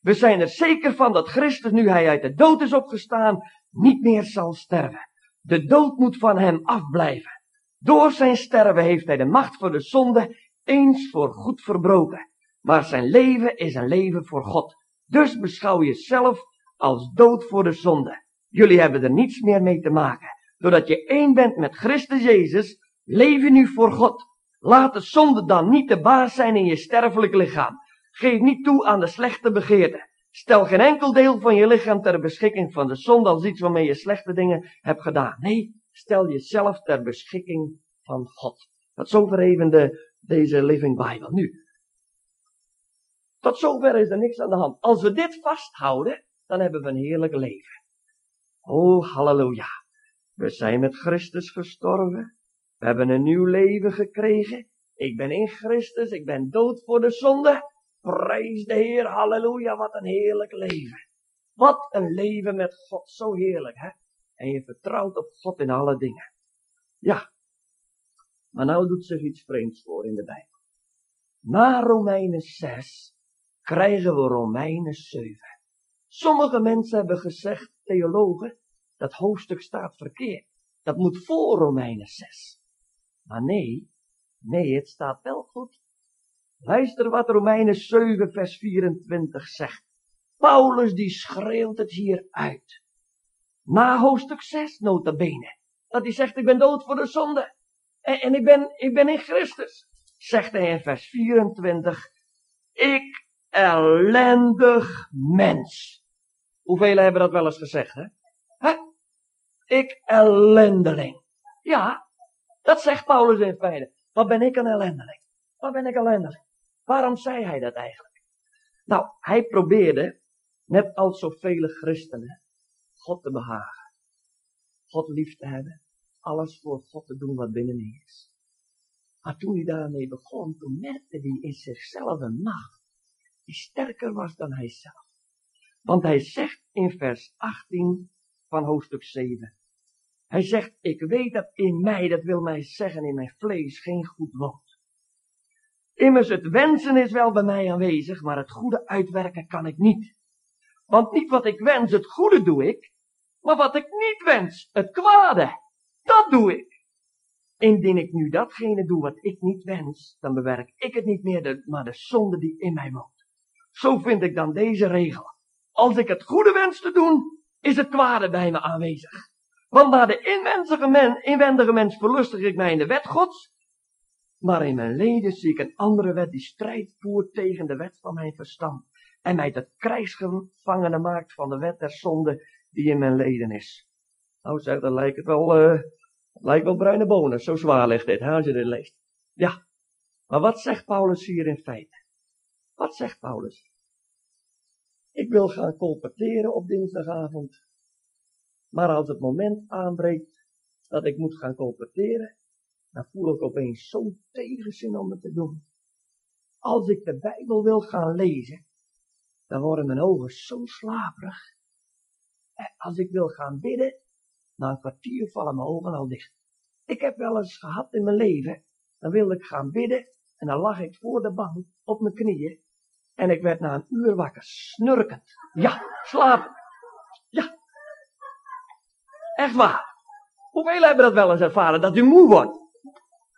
We zijn er zeker van dat Christus, nu hij uit de dood is opgestaan, niet meer zal sterven. De dood moet van hem afblijven. Door zijn sterven heeft hij de macht voor de zonde eens voor goed verbroken. Maar zijn leven is een leven voor God. Dus beschouw jezelf als dood voor de zonde. Jullie hebben er niets meer mee te maken. Doordat je één bent met Christus Jezus, leef je nu voor God. Laat de zonde dan niet de baas zijn in je sterfelijk lichaam. Geef niet toe aan de slechte begeerten. Stel geen enkel deel van je lichaam ter beschikking van de zonde als iets waarmee je slechte dingen hebt gedaan. Nee, stel jezelf ter beschikking van God. Tot zover even de, deze Living Bible. Nu, tot zover is er niks aan de hand. Als we dit vasthouden, dan hebben we een heerlijk leven. Oh, halleluja. We zijn met Christus gestorven. We hebben een nieuw leven gekregen. Ik ben in Christus, ik ben dood voor de zonde. Prijs de Heer, halleluja, wat een heerlijk leven. Wat een leven met God, zo heerlijk, hè? En je vertrouwt op God in alle dingen. Ja. Maar nou doet zich iets vreemds voor in de Bijbel. Na Romeinen 6 krijgen we Romeinen 7. Sommige mensen hebben gezegd, theologen, dat hoofdstuk staat verkeerd. Dat moet voor Romeinen 6. Maar nee, nee, het staat wel goed. Luister wat Romeinen 7 vers 24 zegt. Paulus die schreeuwt het hier uit. Na hoofdstuk 6 nota bene. Dat hij zegt, ik ben dood voor de zonde. En, en ik, ben, ik ben in Christus. Zegt hij in vers 24. Ik ellendig mens. Hoeveel hebben dat wel eens gezegd, hè? hè? Ik ellendeling. Ja, dat zegt Paulus in feite. Wat ben ik een ellendeling? Wat ben ik ellendeling? Waarom zei hij dat eigenlijk? Nou, hij probeerde, net als zoveel christenen, God te behagen. God lief te hebben. Alles voor God te doen wat binnenin is. Maar toen hij daarmee begon, toen merkte hij in zichzelf een macht die sterker was dan hij zelf. Want hij zegt in vers 18 van hoofdstuk 7. Hij zegt, ik weet dat in mij, dat wil mij zeggen in mijn vlees, geen goed woont. Immers het wensen is wel bij mij aanwezig, maar het goede uitwerken kan ik niet. Want niet wat ik wens, het goede doe ik, maar wat ik niet wens, het kwade, dat doe ik. Indien ik nu datgene doe wat ik niet wens, dan bewerk ik het niet meer, maar de zonde die in mij woont. Zo vind ik dan deze regel. Als ik het goede wens te doen, is het kwade bij me aanwezig. Want naar de inwendige, men, inwendige mens verlustig ik mij in de wet gods, maar in mijn leden zie ik een andere wet die strijd voert tegen de wet van mijn verstand. En mij tot krijgsgevangene maakt van de wet der zonde die in mijn leden is. Nou zeg, dan lijkt het wel, uh, lijkt wel bruine bonen. Zo zwaar ligt dit, hè, als je dit leest. Ja, maar wat zegt Paulus hier in feite? Wat zegt Paulus? Ik wil gaan colporteren op dinsdagavond. Maar als het moment aanbreekt dat ik moet gaan colporteren, dan voel ik opeens zo'n tegenzin om het te doen. Als ik de Bijbel wil gaan lezen, dan worden mijn ogen zo slaperig. En als ik wil gaan bidden, na een kwartier vallen mijn ogen al dicht. Ik heb wel eens gehad in mijn leven, dan wilde ik gaan bidden en dan lag ik voor de bank op mijn knieën en ik werd na een uur wakker, snurkend. Ja, slapen. Ja. Echt waar. Hoeveel hebben dat wel eens ervaren, dat u moe wordt?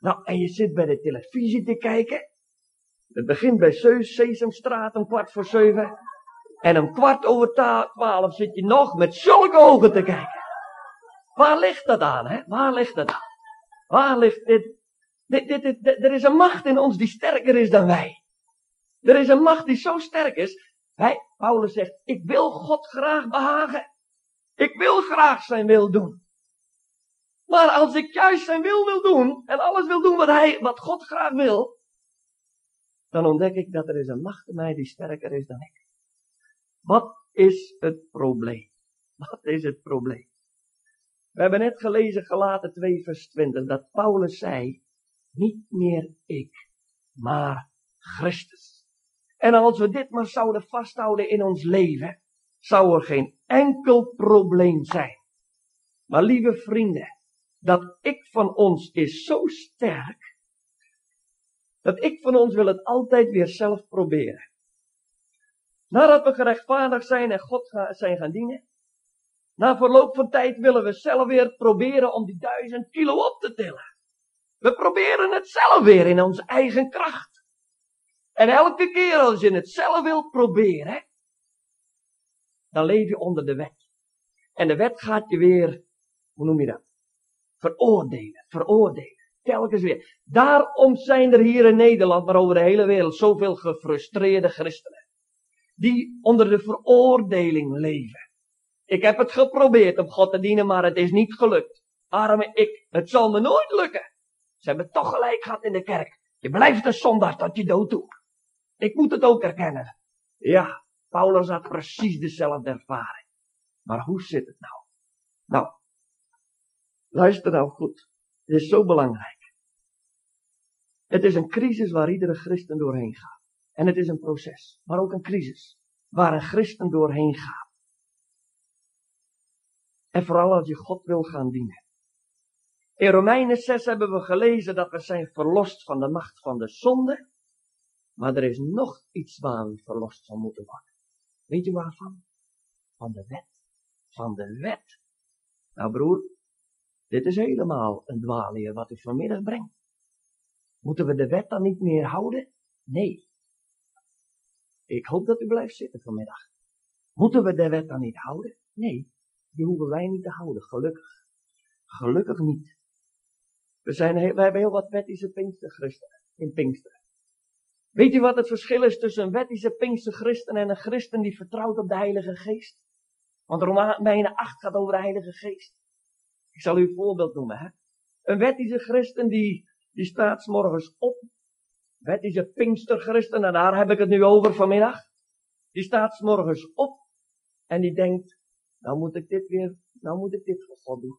Nou, en je zit bij de televisie te kijken. Het begint bij Sesamstraat om kwart voor zeven. En om kwart over twaalf zit je nog met zulke ogen te kijken. Waar ligt dat aan, hè? Waar ligt dat aan? Waar ligt dit? Dit, dit, dit, dit er is een macht in ons die sterker is dan wij. Er is een macht die zo sterk is. Hij, Paulus zegt, ik wil God graag behagen. Ik wil graag zijn wil doen. Maar als ik juist zijn wil wil doen, en alles wil doen wat hij, wat God graag wil, dan ontdek ik dat er is een macht in mij die sterker is dan ik. Wat is het probleem? Wat is het probleem? We hebben net gelezen, gelaten 2 vers 20, dat Paulus zei, niet meer ik, maar Christus. En als we dit maar zouden vasthouden in ons leven, zou er geen enkel probleem zijn. Maar lieve vrienden, dat ik van ons is zo sterk, dat ik van ons wil het altijd weer zelf proberen. Nadat we gerechtvaardigd zijn en God zijn gaan dienen, na verloop van tijd willen we zelf weer proberen om die duizend kilo op te tillen. We proberen het zelf weer in onze eigen kracht. En elke keer als je het zelf wilt proberen, dan leef je onder de wet. En de wet gaat je weer, hoe noem je dat? Veroordelen, veroordelen. Telkens weer. Daarom zijn er hier in Nederland, maar over de hele wereld, zoveel gefrustreerde christenen. Die onder de veroordeling leven. Ik heb het geprobeerd om God te dienen, maar het is niet gelukt. Arme ik, het zal me nooit lukken. Ze hebben toch gelijk gehad in de kerk. Je blijft een zondag tot je dood toe. Ik moet het ook erkennen. Ja, Paulus had precies dezelfde ervaring. Maar hoe zit het nou? Nou, luister nou goed. Het is zo belangrijk. Het is een crisis waar iedere christen doorheen gaat. En het is een proces, maar ook een crisis, waar een christen doorheen gaat. En vooral als je God wil gaan dienen. In Romeinen 6 hebben we gelezen dat we zijn verlost van de macht van de zonde. Maar er is nog iets waar we verlost van moeten worden. Weet je waarvan? Van de wet. Van de wet. Nou broer, dit is helemaal een dwaalleer wat u vanmiddag brengt. Moeten we de wet dan niet meer houden? Nee. Ik hoop dat u blijft zitten vanmiddag. Moeten we de wet dan niet houden? Nee, die hoeven wij niet te houden, gelukkig. Gelukkig niet. We, zijn, we hebben heel wat wettische Pinksterchristenen in Pinkster. Weet u wat het verschil is tussen een wettische Pinksterchristen en een christen die vertrouwt op de Heilige Geest? Want Romeinen 8 gaat over de Heilige Geest. Ik zal u een voorbeeld noemen. Hè? Een wettische christen die, die staat morgens op. Wettische Pinksterchristen, en daar heb ik het nu over vanmiddag. Die staat morgens op en die denkt, nou moet ik dit weer, nou moet ik dit voor God doen.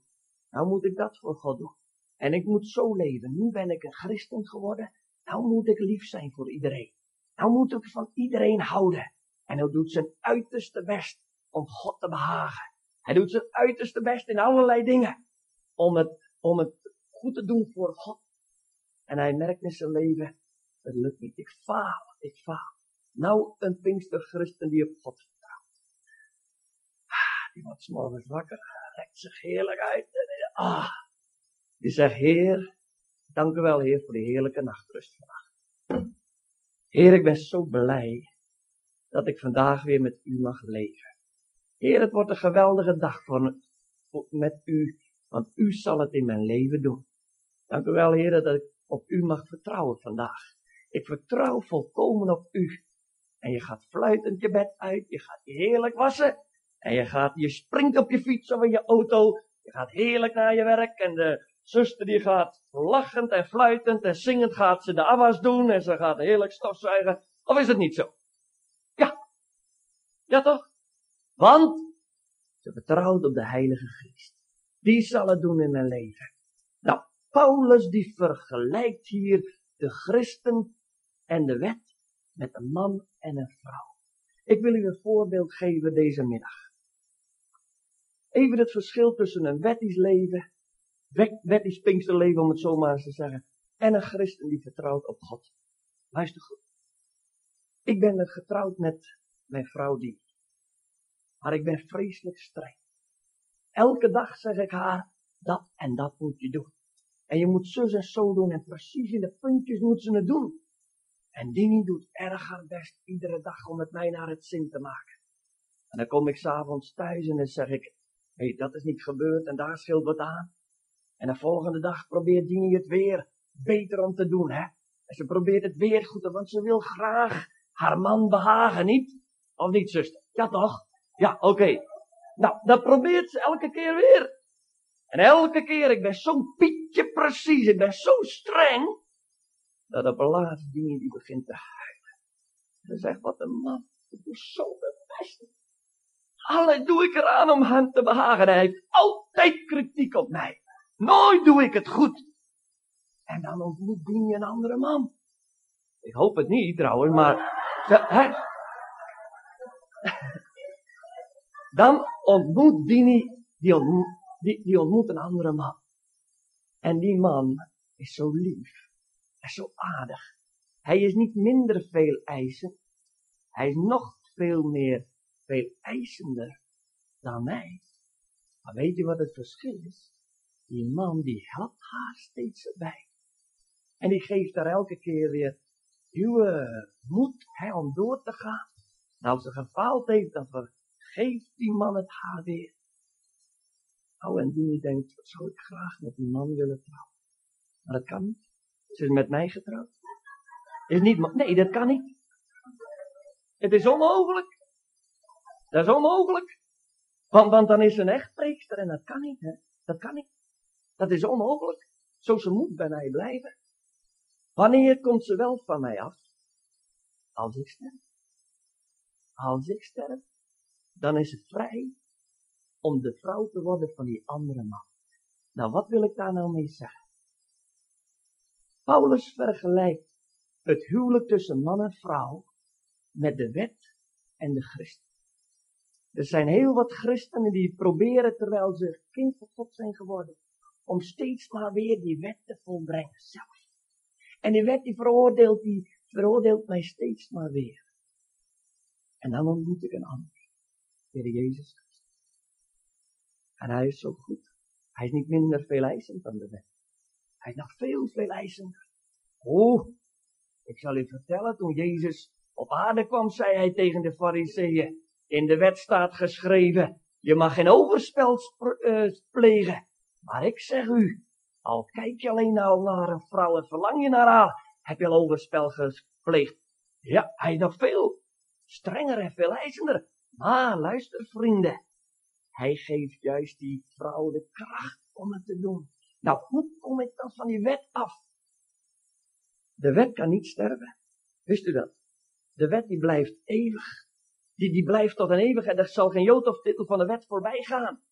Nou moet ik dat voor God doen. En ik moet zo leven. Nu ben ik een christen geworden. Nou moet ik lief zijn voor iedereen. Nou moet ik van iedereen houden. En hij doet zijn uiterste best om God te behagen. Hij doet zijn uiterste best in allerlei dingen. Om het, om het goed te doen voor God. En hij merkt in zijn leven, het lukt niet. Ik faal, ik faal. Nou, een Pinkster die op God vertrouwt. Ah, die wordt morgens wakker, rekt zich heerlijk uit. Ah, die zegt, Heer, dank u wel, Heer, voor die heerlijke nachtrust vandaag. Heer, ik ben zo blij dat ik vandaag weer met u mag leven. Heer, het wordt een geweldige dag voor, met u, want u zal het in mijn leven doen. Dank u wel, Heer, dat ik op u mag vertrouwen vandaag. Ik vertrouw volkomen op u. En je gaat fluitend je bed uit, je gaat heerlijk wassen. En je gaat, je springt op je fiets of in je auto. Je gaat heerlijk naar je werk en de zuster die gaat lachend en fluitend en zingend gaat ze de afwas doen en ze gaat heerlijk stofzuigen. Of is het niet zo? Ja. Ja toch? Want ze vertrouwt op de Heilige Geest. Die zal het doen in mijn leven. Nou, Paulus die vergelijkt hier de christen en de wet met een man en een vrouw. Ik wil u een voorbeeld geven deze middag. Even het verschil tussen een wettisch leven, wettisch pinksterleven om het zo maar eens te zeggen, en een christen die vertrouwt op God. Luister goed. Ik ben getrouwd met mijn vrouw die. Maar ik ben vreselijk streng. Elke dag zeg ik haar, dat en dat moet je doen. En je moet zus en zo doen en precies in de puntjes moet ze het doen. En Dini doet erg haar best iedere dag om het mij naar het zin te maken. En dan kom ik s'avonds thuis en dan zeg ik, hé, hey, dat is niet gebeurd en daar scheelt wat aan. En de volgende dag probeert Dini het weer beter om te doen, hè. En ze probeert het weer goed want ze wil graag haar man behagen, niet? Of niet, zuster? Ja, toch? Ja, oké. Nou, dat probeert ze elke keer weer. En elke keer, ik ben zo'n pietje precies, ik ben zo streng, dat op laatste dingen die begint te huilen. Ze zegt, wat een man, ik doe zo de beste. Alle doe ik eraan om hem te behagen. Hij heeft altijd kritiek op mij. Nooit doe ik het goed. En dan ontmoet Dini een andere man. Ik hoop het niet trouwens, maar... Hè? Dan ontmoet Dini, die ontmoet, die, die ontmoet een andere man. En die man is zo lief. En zo aardig. Hij is niet minder veel eisen. Hij is nog veel meer, veel eisender dan mij. Maar weet je wat het verschil is? Die man die helpt haar steeds erbij. En die geeft haar elke keer weer uw moed hè, om door te gaan. En als ze gefaald heeft, dan vergeeft die man het haar weer. Nou, en die denkt, zou ik graag met die man willen trouwen. Maar dat kan niet. Ze is met mij getrouwd. Is niet, nee, dat kan niet. Het is onmogelijk. Dat is onmogelijk. Want, want dan is ze een echt preekster en dat kan niet, hè. Dat kan niet. Dat is onmogelijk. Zo ze moet bij mij blijven. Wanneer komt ze wel van mij af? Als ik sterf. Als ik sterf, dan is ze vrij om de vrouw te worden van die andere man. Nou, wat wil ik daar nou mee zeggen? Paulus vergelijkt het huwelijk tussen man en vrouw met de wet en de christen. Er zijn heel wat christenen die proberen, terwijl ze kind van God zijn geworden, om steeds maar weer die wet te volbrengen zelf. En die wet die veroordeelt, die veroordeelt mij steeds maar weer. En dan ontmoet ik een ander. Heer Jezus. En hij is zo goed. Hij is niet minder veel eisend dan de wet. Hij is nog veel, veel eisender. Ik zal u vertellen, toen Jezus op aarde kwam, zei hij tegen de fariseeën, in de wet staat geschreven, je mag geen overspel uh, plegen. Maar ik zeg u, al kijk je alleen nou naar een vrouw en verlang je naar haar, heb je al overspel gepleegd. Ja, hij is nog veel strenger en veel eisender. Maar luister vrienden, hij geeft juist die vrouw de kracht om het te doen. Nou, hoe kom ik dan van die wet af? De wet kan niet sterven. Wist u dat? De wet die blijft eeuwig. Die, die blijft tot een eeuwigheid. Er zal geen jood of titel van de wet voorbij gaan.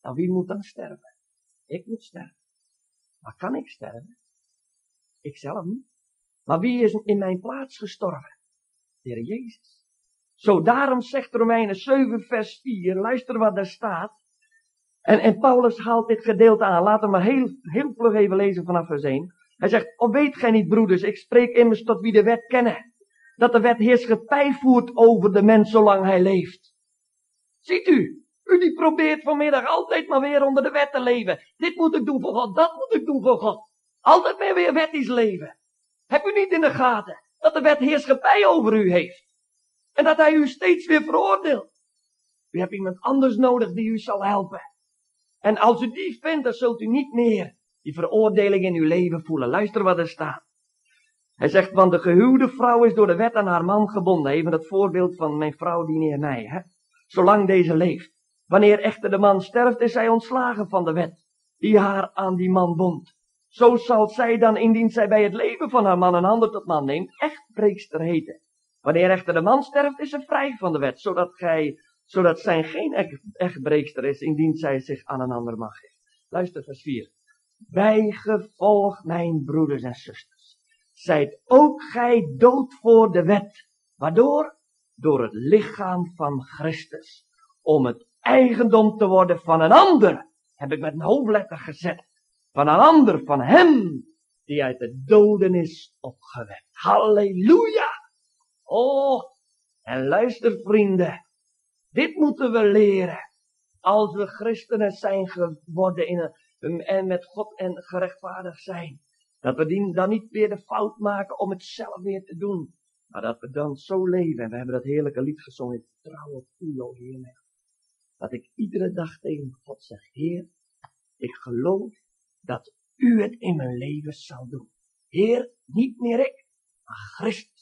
Nou, wie moet dan sterven? Ik moet sterven. Maar kan ik sterven? Ikzelf niet. Maar wie is in mijn plaats gestorven? De Jezus. Zo daarom zegt Romeinen 7 vers 4, luister wat daar staat. En, en Paulus haalt dit gedeelte aan. Laten we maar heel, heel vlug even lezen vanaf vers 1. Hij zegt, of weet gij niet broeders, ik spreek immers tot wie de wet kennen. Dat de wet heerschappij voert over de mens zolang hij leeft. Ziet u, u die probeert vanmiddag altijd maar weer onder de wet te leven. Dit moet ik doen voor God, dat moet ik doen voor God. Altijd maar weer wettisch leven. Heb u niet in de gaten dat de wet heerschappij over u heeft? En dat hij u steeds weer veroordeelt. U hebt iemand anders nodig die u zal helpen. En als u die vindt, dan zult u niet meer die veroordeling in uw leven voelen. Luister wat er staat. Hij zegt, want de gehuwde vrouw is door de wet aan haar man gebonden. Even het voorbeeld van mijn vrouw die neer mij, hè. Zolang deze leeft. Wanneer echter de man sterft, is zij ontslagen van de wet, die haar aan die man bond. Zo zal zij dan, indien zij bij het leven van haar man een ander tot man neemt, echt breekster heten. Wanneer echter de man sterft, is ze vrij van de wet, zodat gij, zodat zij geen echt, breekster is, indien zij zich aan een ander mag geven. Luister vers 4. Bijgevolg, mijn broeders en zusters, zijt ook gij dood voor de wet. Waardoor? Door het lichaam van Christus. Om het eigendom te worden van een ander. Heb ik met een hoofdletter gezet. Van een ander, van hem, die uit de doden is opgewekt. Halleluja! Oh, en luister vrienden. Dit moeten we leren. Als we christenen zijn geworden in een en met God en gerechtvaardigd zijn. Dat we dan niet weer de fout maken om het zelf weer te doen. Maar dat we dan zo leven. En we hebben dat heerlijke lied gezongen. Ik vertrouw op u, o Heer. Dat ik iedere dag tegen God zeg. Heer, ik geloof dat u het in mijn leven zal doen. Heer, niet meer ik, maar Christus.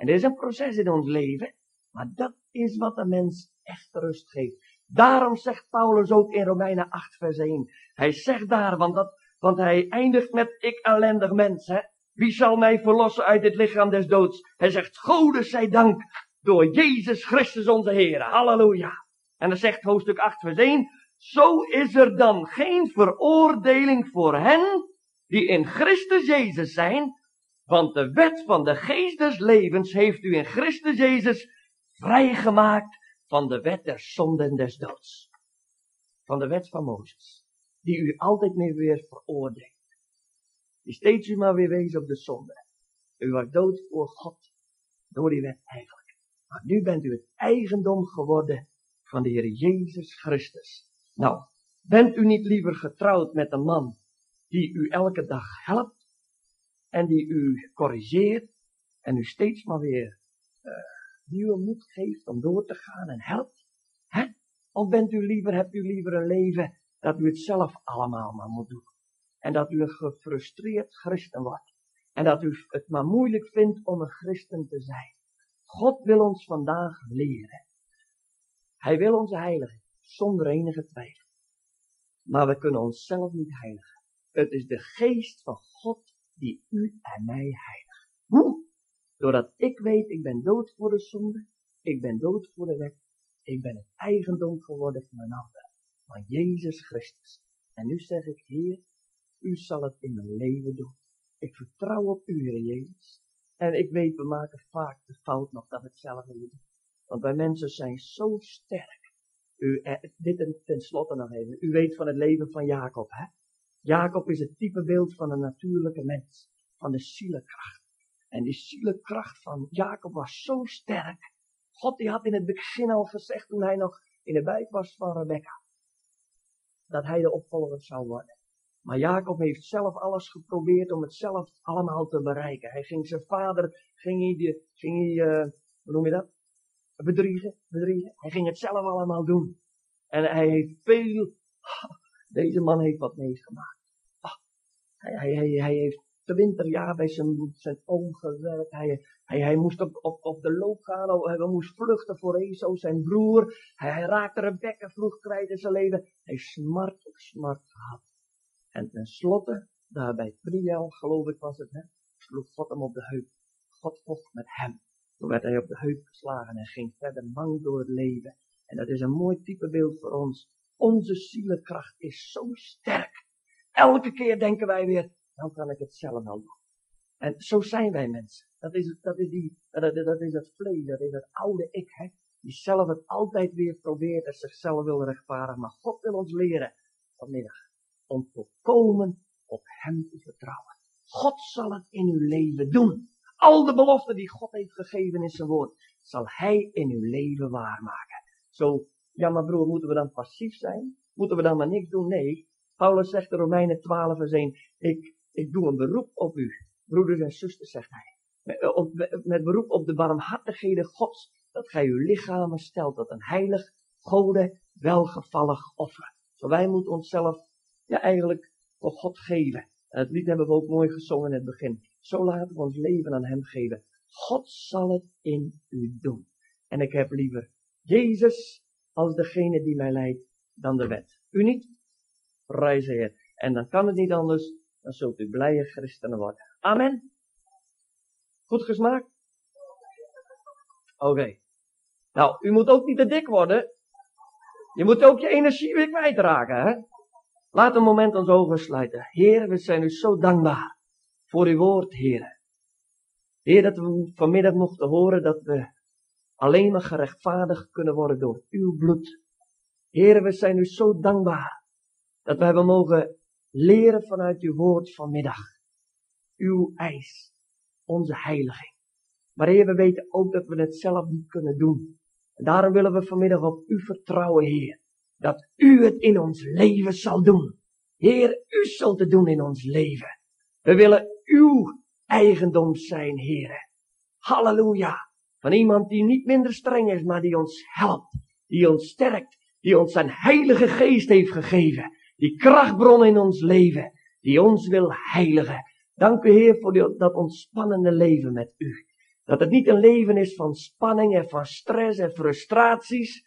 En er is een proces in ons leven. Maar dat is wat de mens echt rust geeft. Daarom zegt Paulus ook in Romeinen 8 vers 1. Hij zegt daar, want, dat, want hij eindigt met ik ellendig mens. Hè? Wie zal mij verlossen uit dit lichaam des doods? Hij zegt, Gode zij dank door Jezus Christus onze Heer. Halleluja. En dan zegt hoofdstuk 8 vers 1. Zo is er dan geen veroordeling voor hen die in Christus Jezus zijn. Want de wet van de geest des levens heeft u in Christus Jezus vrijgemaakt van de wet der zonden des doods. Van de wet van Mozes. Die u altijd mee weer veroordeelt. Die steeds u maar weer wees op de zonde. U was dood voor God. Door die wet eigenlijk. Maar nu bent u het eigendom geworden van de Heer Jezus Christus. Nou, bent u niet liever getrouwd met een man die u elke dag helpt en die u corrigeert en u steeds maar weer uh, nieuwe moed geeft om door te gaan en helpt? Hè? Of bent u liever, hebt u liever een leven dat u het zelf allemaal maar moet doen? En dat u een gefrustreerd christen wordt. En dat u het maar moeilijk vindt om een christen te zijn. God wil ons vandaag leren. Hij wil ons heiligen, zonder enige twijfel. Maar we kunnen onszelf niet heiligen. Het is de geest van God die u en mij heiligt. Hoe? Doordat ik weet, ik ben dood voor de zonde, ik ben dood voor de wet, ik ben het eigendom geworden van een ander, van Jezus Christus. En nu zeg ik, Heer, u zal het in mijn leven doen. Ik vertrouw op u, Heer Jezus. En ik weet, we maken vaak de fout nog dat we het zelf doen. Want wij mensen zijn zo sterk. U, eh, dit ten slotte nog even. U weet van het leven van Jacob, hè? Jacob is het typebeeld van een natuurlijke mens. Van de zielenkracht. En die zielenkracht van Jacob was zo sterk. God die had in het begin al gezegd toen hij nog in de buik was van Rebecca. Dat hij de opvolger zou worden. Maar Jacob heeft zelf alles geprobeerd om het zelf allemaal te bereiken. Hij ging zijn vader, ging hij, ging hij uh, hoe noem je dat? Bedriegen, bedriegen. Hij ging het zelf allemaal doen. En hij heeft veel, deze man heeft wat meegemaakt. Hij, hij, hij, hij heeft twintig jaar bij zijn, zijn oom gewerkt. Hij, hij, hij moest op, op, de loop gaan. Oh, hij moest vluchten voor Ezo, zijn broer. Hij, hij raakte Rebecca vroeg kwijt in zijn leven. Hij smart op smart gehad. En tenslotte, daar bij Priel, geloof ik was het, hè, sloeg God hem op de heup. God vocht met hem. Toen werd hij op de heup geslagen en ging verder lang door het leven. En dat is een mooi typebeeld voor ons. Onze zielenkracht is zo sterk. Elke keer denken wij weer, dan kan ik het zelf wel doen. En zo zijn wij mensen. Dat is, dat is, die, dat, is het vlees, dat is het oude ik, hè. Die zelf het altijd weer probeert en zichzelf wil rechtvaardigen. Maar God wil ons leren vanmiddag om volkomen op Hem te vertrouwen. God zal het in uw leven doen. Al de beloften die God heeft gegeven in zijn woord, zal Hij in uw leven waarmaken. Zo, ja maar broer, moeten we dan passief zijn? Moeten we dan maar niks doen? Nee. Paulus zegt in Romeinen 12 vers 1, ik, ik doe een beroep op u, broeders en zusters, zegt hij. Met, eh, met beroep op de barmhartigheden Gods, dat gij uw lichamen stelt tot een heilig, gode, welgevallig offer. Zo wij moeten onszelf, ja eigenlijk, voor God geven. En het lied hebben we ook mooi gezongen in het begin. Zo laten we ons leven aan Hem geven. God zal het in u doen. En ik heb liever Jezus als degene die mij leidt dan de wet. U niet? Prijs Heer. En dan kan het niet anders, dan zult u blije christenen worden. Amen. Goed gesmaakt? Oké. Nou, u moet ook niet te dik worden. Je moet ook je energie weer kwijtraken, hè? Laat een moment ons ogen sluiten. Heer, we zijn u zo dankbaar voor uw woord, Heer. Heer, dat we vanmiddag mochten horen dat we alleen maar gerechtvaardigd kunnen worden door uw bloed. Heer, we zijn u zo dankbaar dat we hebben mogen leren vanuit uw woord vanmiddag. Uw eis, onze heiliging. Maar Heer, we weten ook dat we het zelf niet kunnen doen. En daarom willen we vanmiddag op u vertrouwen, Heer. Dat u het in ons leven zal doen. Heer, u zult het doen in ons leven. We willen uw eigendom zijn, Heer. Halleluja. Van iemand die niet minder streng is, maar die ons helpt. Die ons sterkt. Die ons zijn heilige geest heeft gegeven. Die krachtbron in ons leven. Die ons wil heiligen. Dank u Heer voor dat ontspannende leven met u. Dat het niet een leven is van spanning en van stress en frustraties.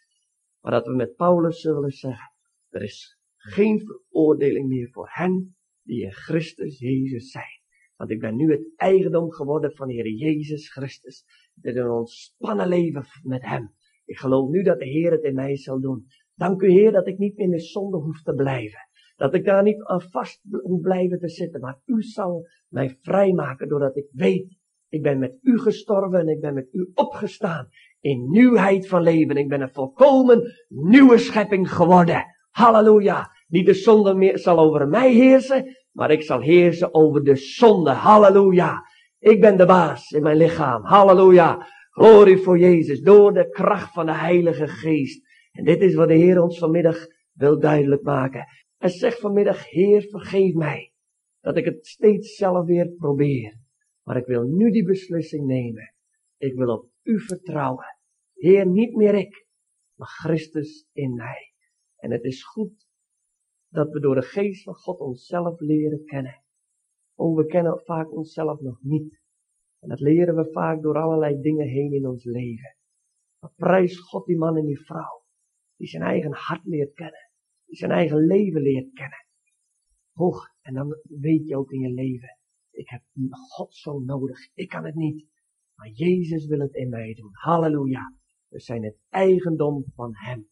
Maar dat we met Paulus zullen zeggen. Er is geen veroordeling meer voor hen die in Christus Jezus zijn. Want ik ben nu het eigendom geworden van Heer Jezus Christus. Dit een ontspannen leven met Hem. Ik geloof nu dat de Heer het in mij zal doen. Dank u Heer dat ik niet in de zonde hoef te blijven. Dat ik daar niet aan vast hoef blijven te zitten. Maar u zal mij vrijmaken doordat ik weet. Ik ben met u gestorven en ik ben met u opgestaan. In nieuwheid van leven. Ik ben een volkomen nieuwe schepping geworden. Halleluja. Niet de zonde meer zal over mij heersen, maar ik zal heersen over de zonde. Halleluja. Ik ben de baas in mijn lichaam. Halleluja. Glorie voor Jezus. Door de kracht van de Heilige Geest. En dit is wat de Heer ons vanmiddag wil duidelijk maken. En zeg vanmiddag, Heer, vergeef mij. Dat ik het steeds zelf weer probeer. Maar ik wil nu die beslissing nemen. Ik wil op u vertrouwen. Heer, niet meer ik, maar Christus in mij. En het is goed dat we door de geest van God onszelf leren kennen. Oh, we kennen vaak onszelf nog niet. En dat leren we vaak door allerlei dingen heen in ons leven. Maar prijs God die man en die vrouw. Die zijn eigen hart leert kennen. Die zijn eigen leven leert kennen. Hoog. En dan weet je ook in je leven. Ik heb God zo nodig. Ik kan het niet. Maar Jezus wil het in mij doen. Halleluja. We zijn het eigendom van Hem.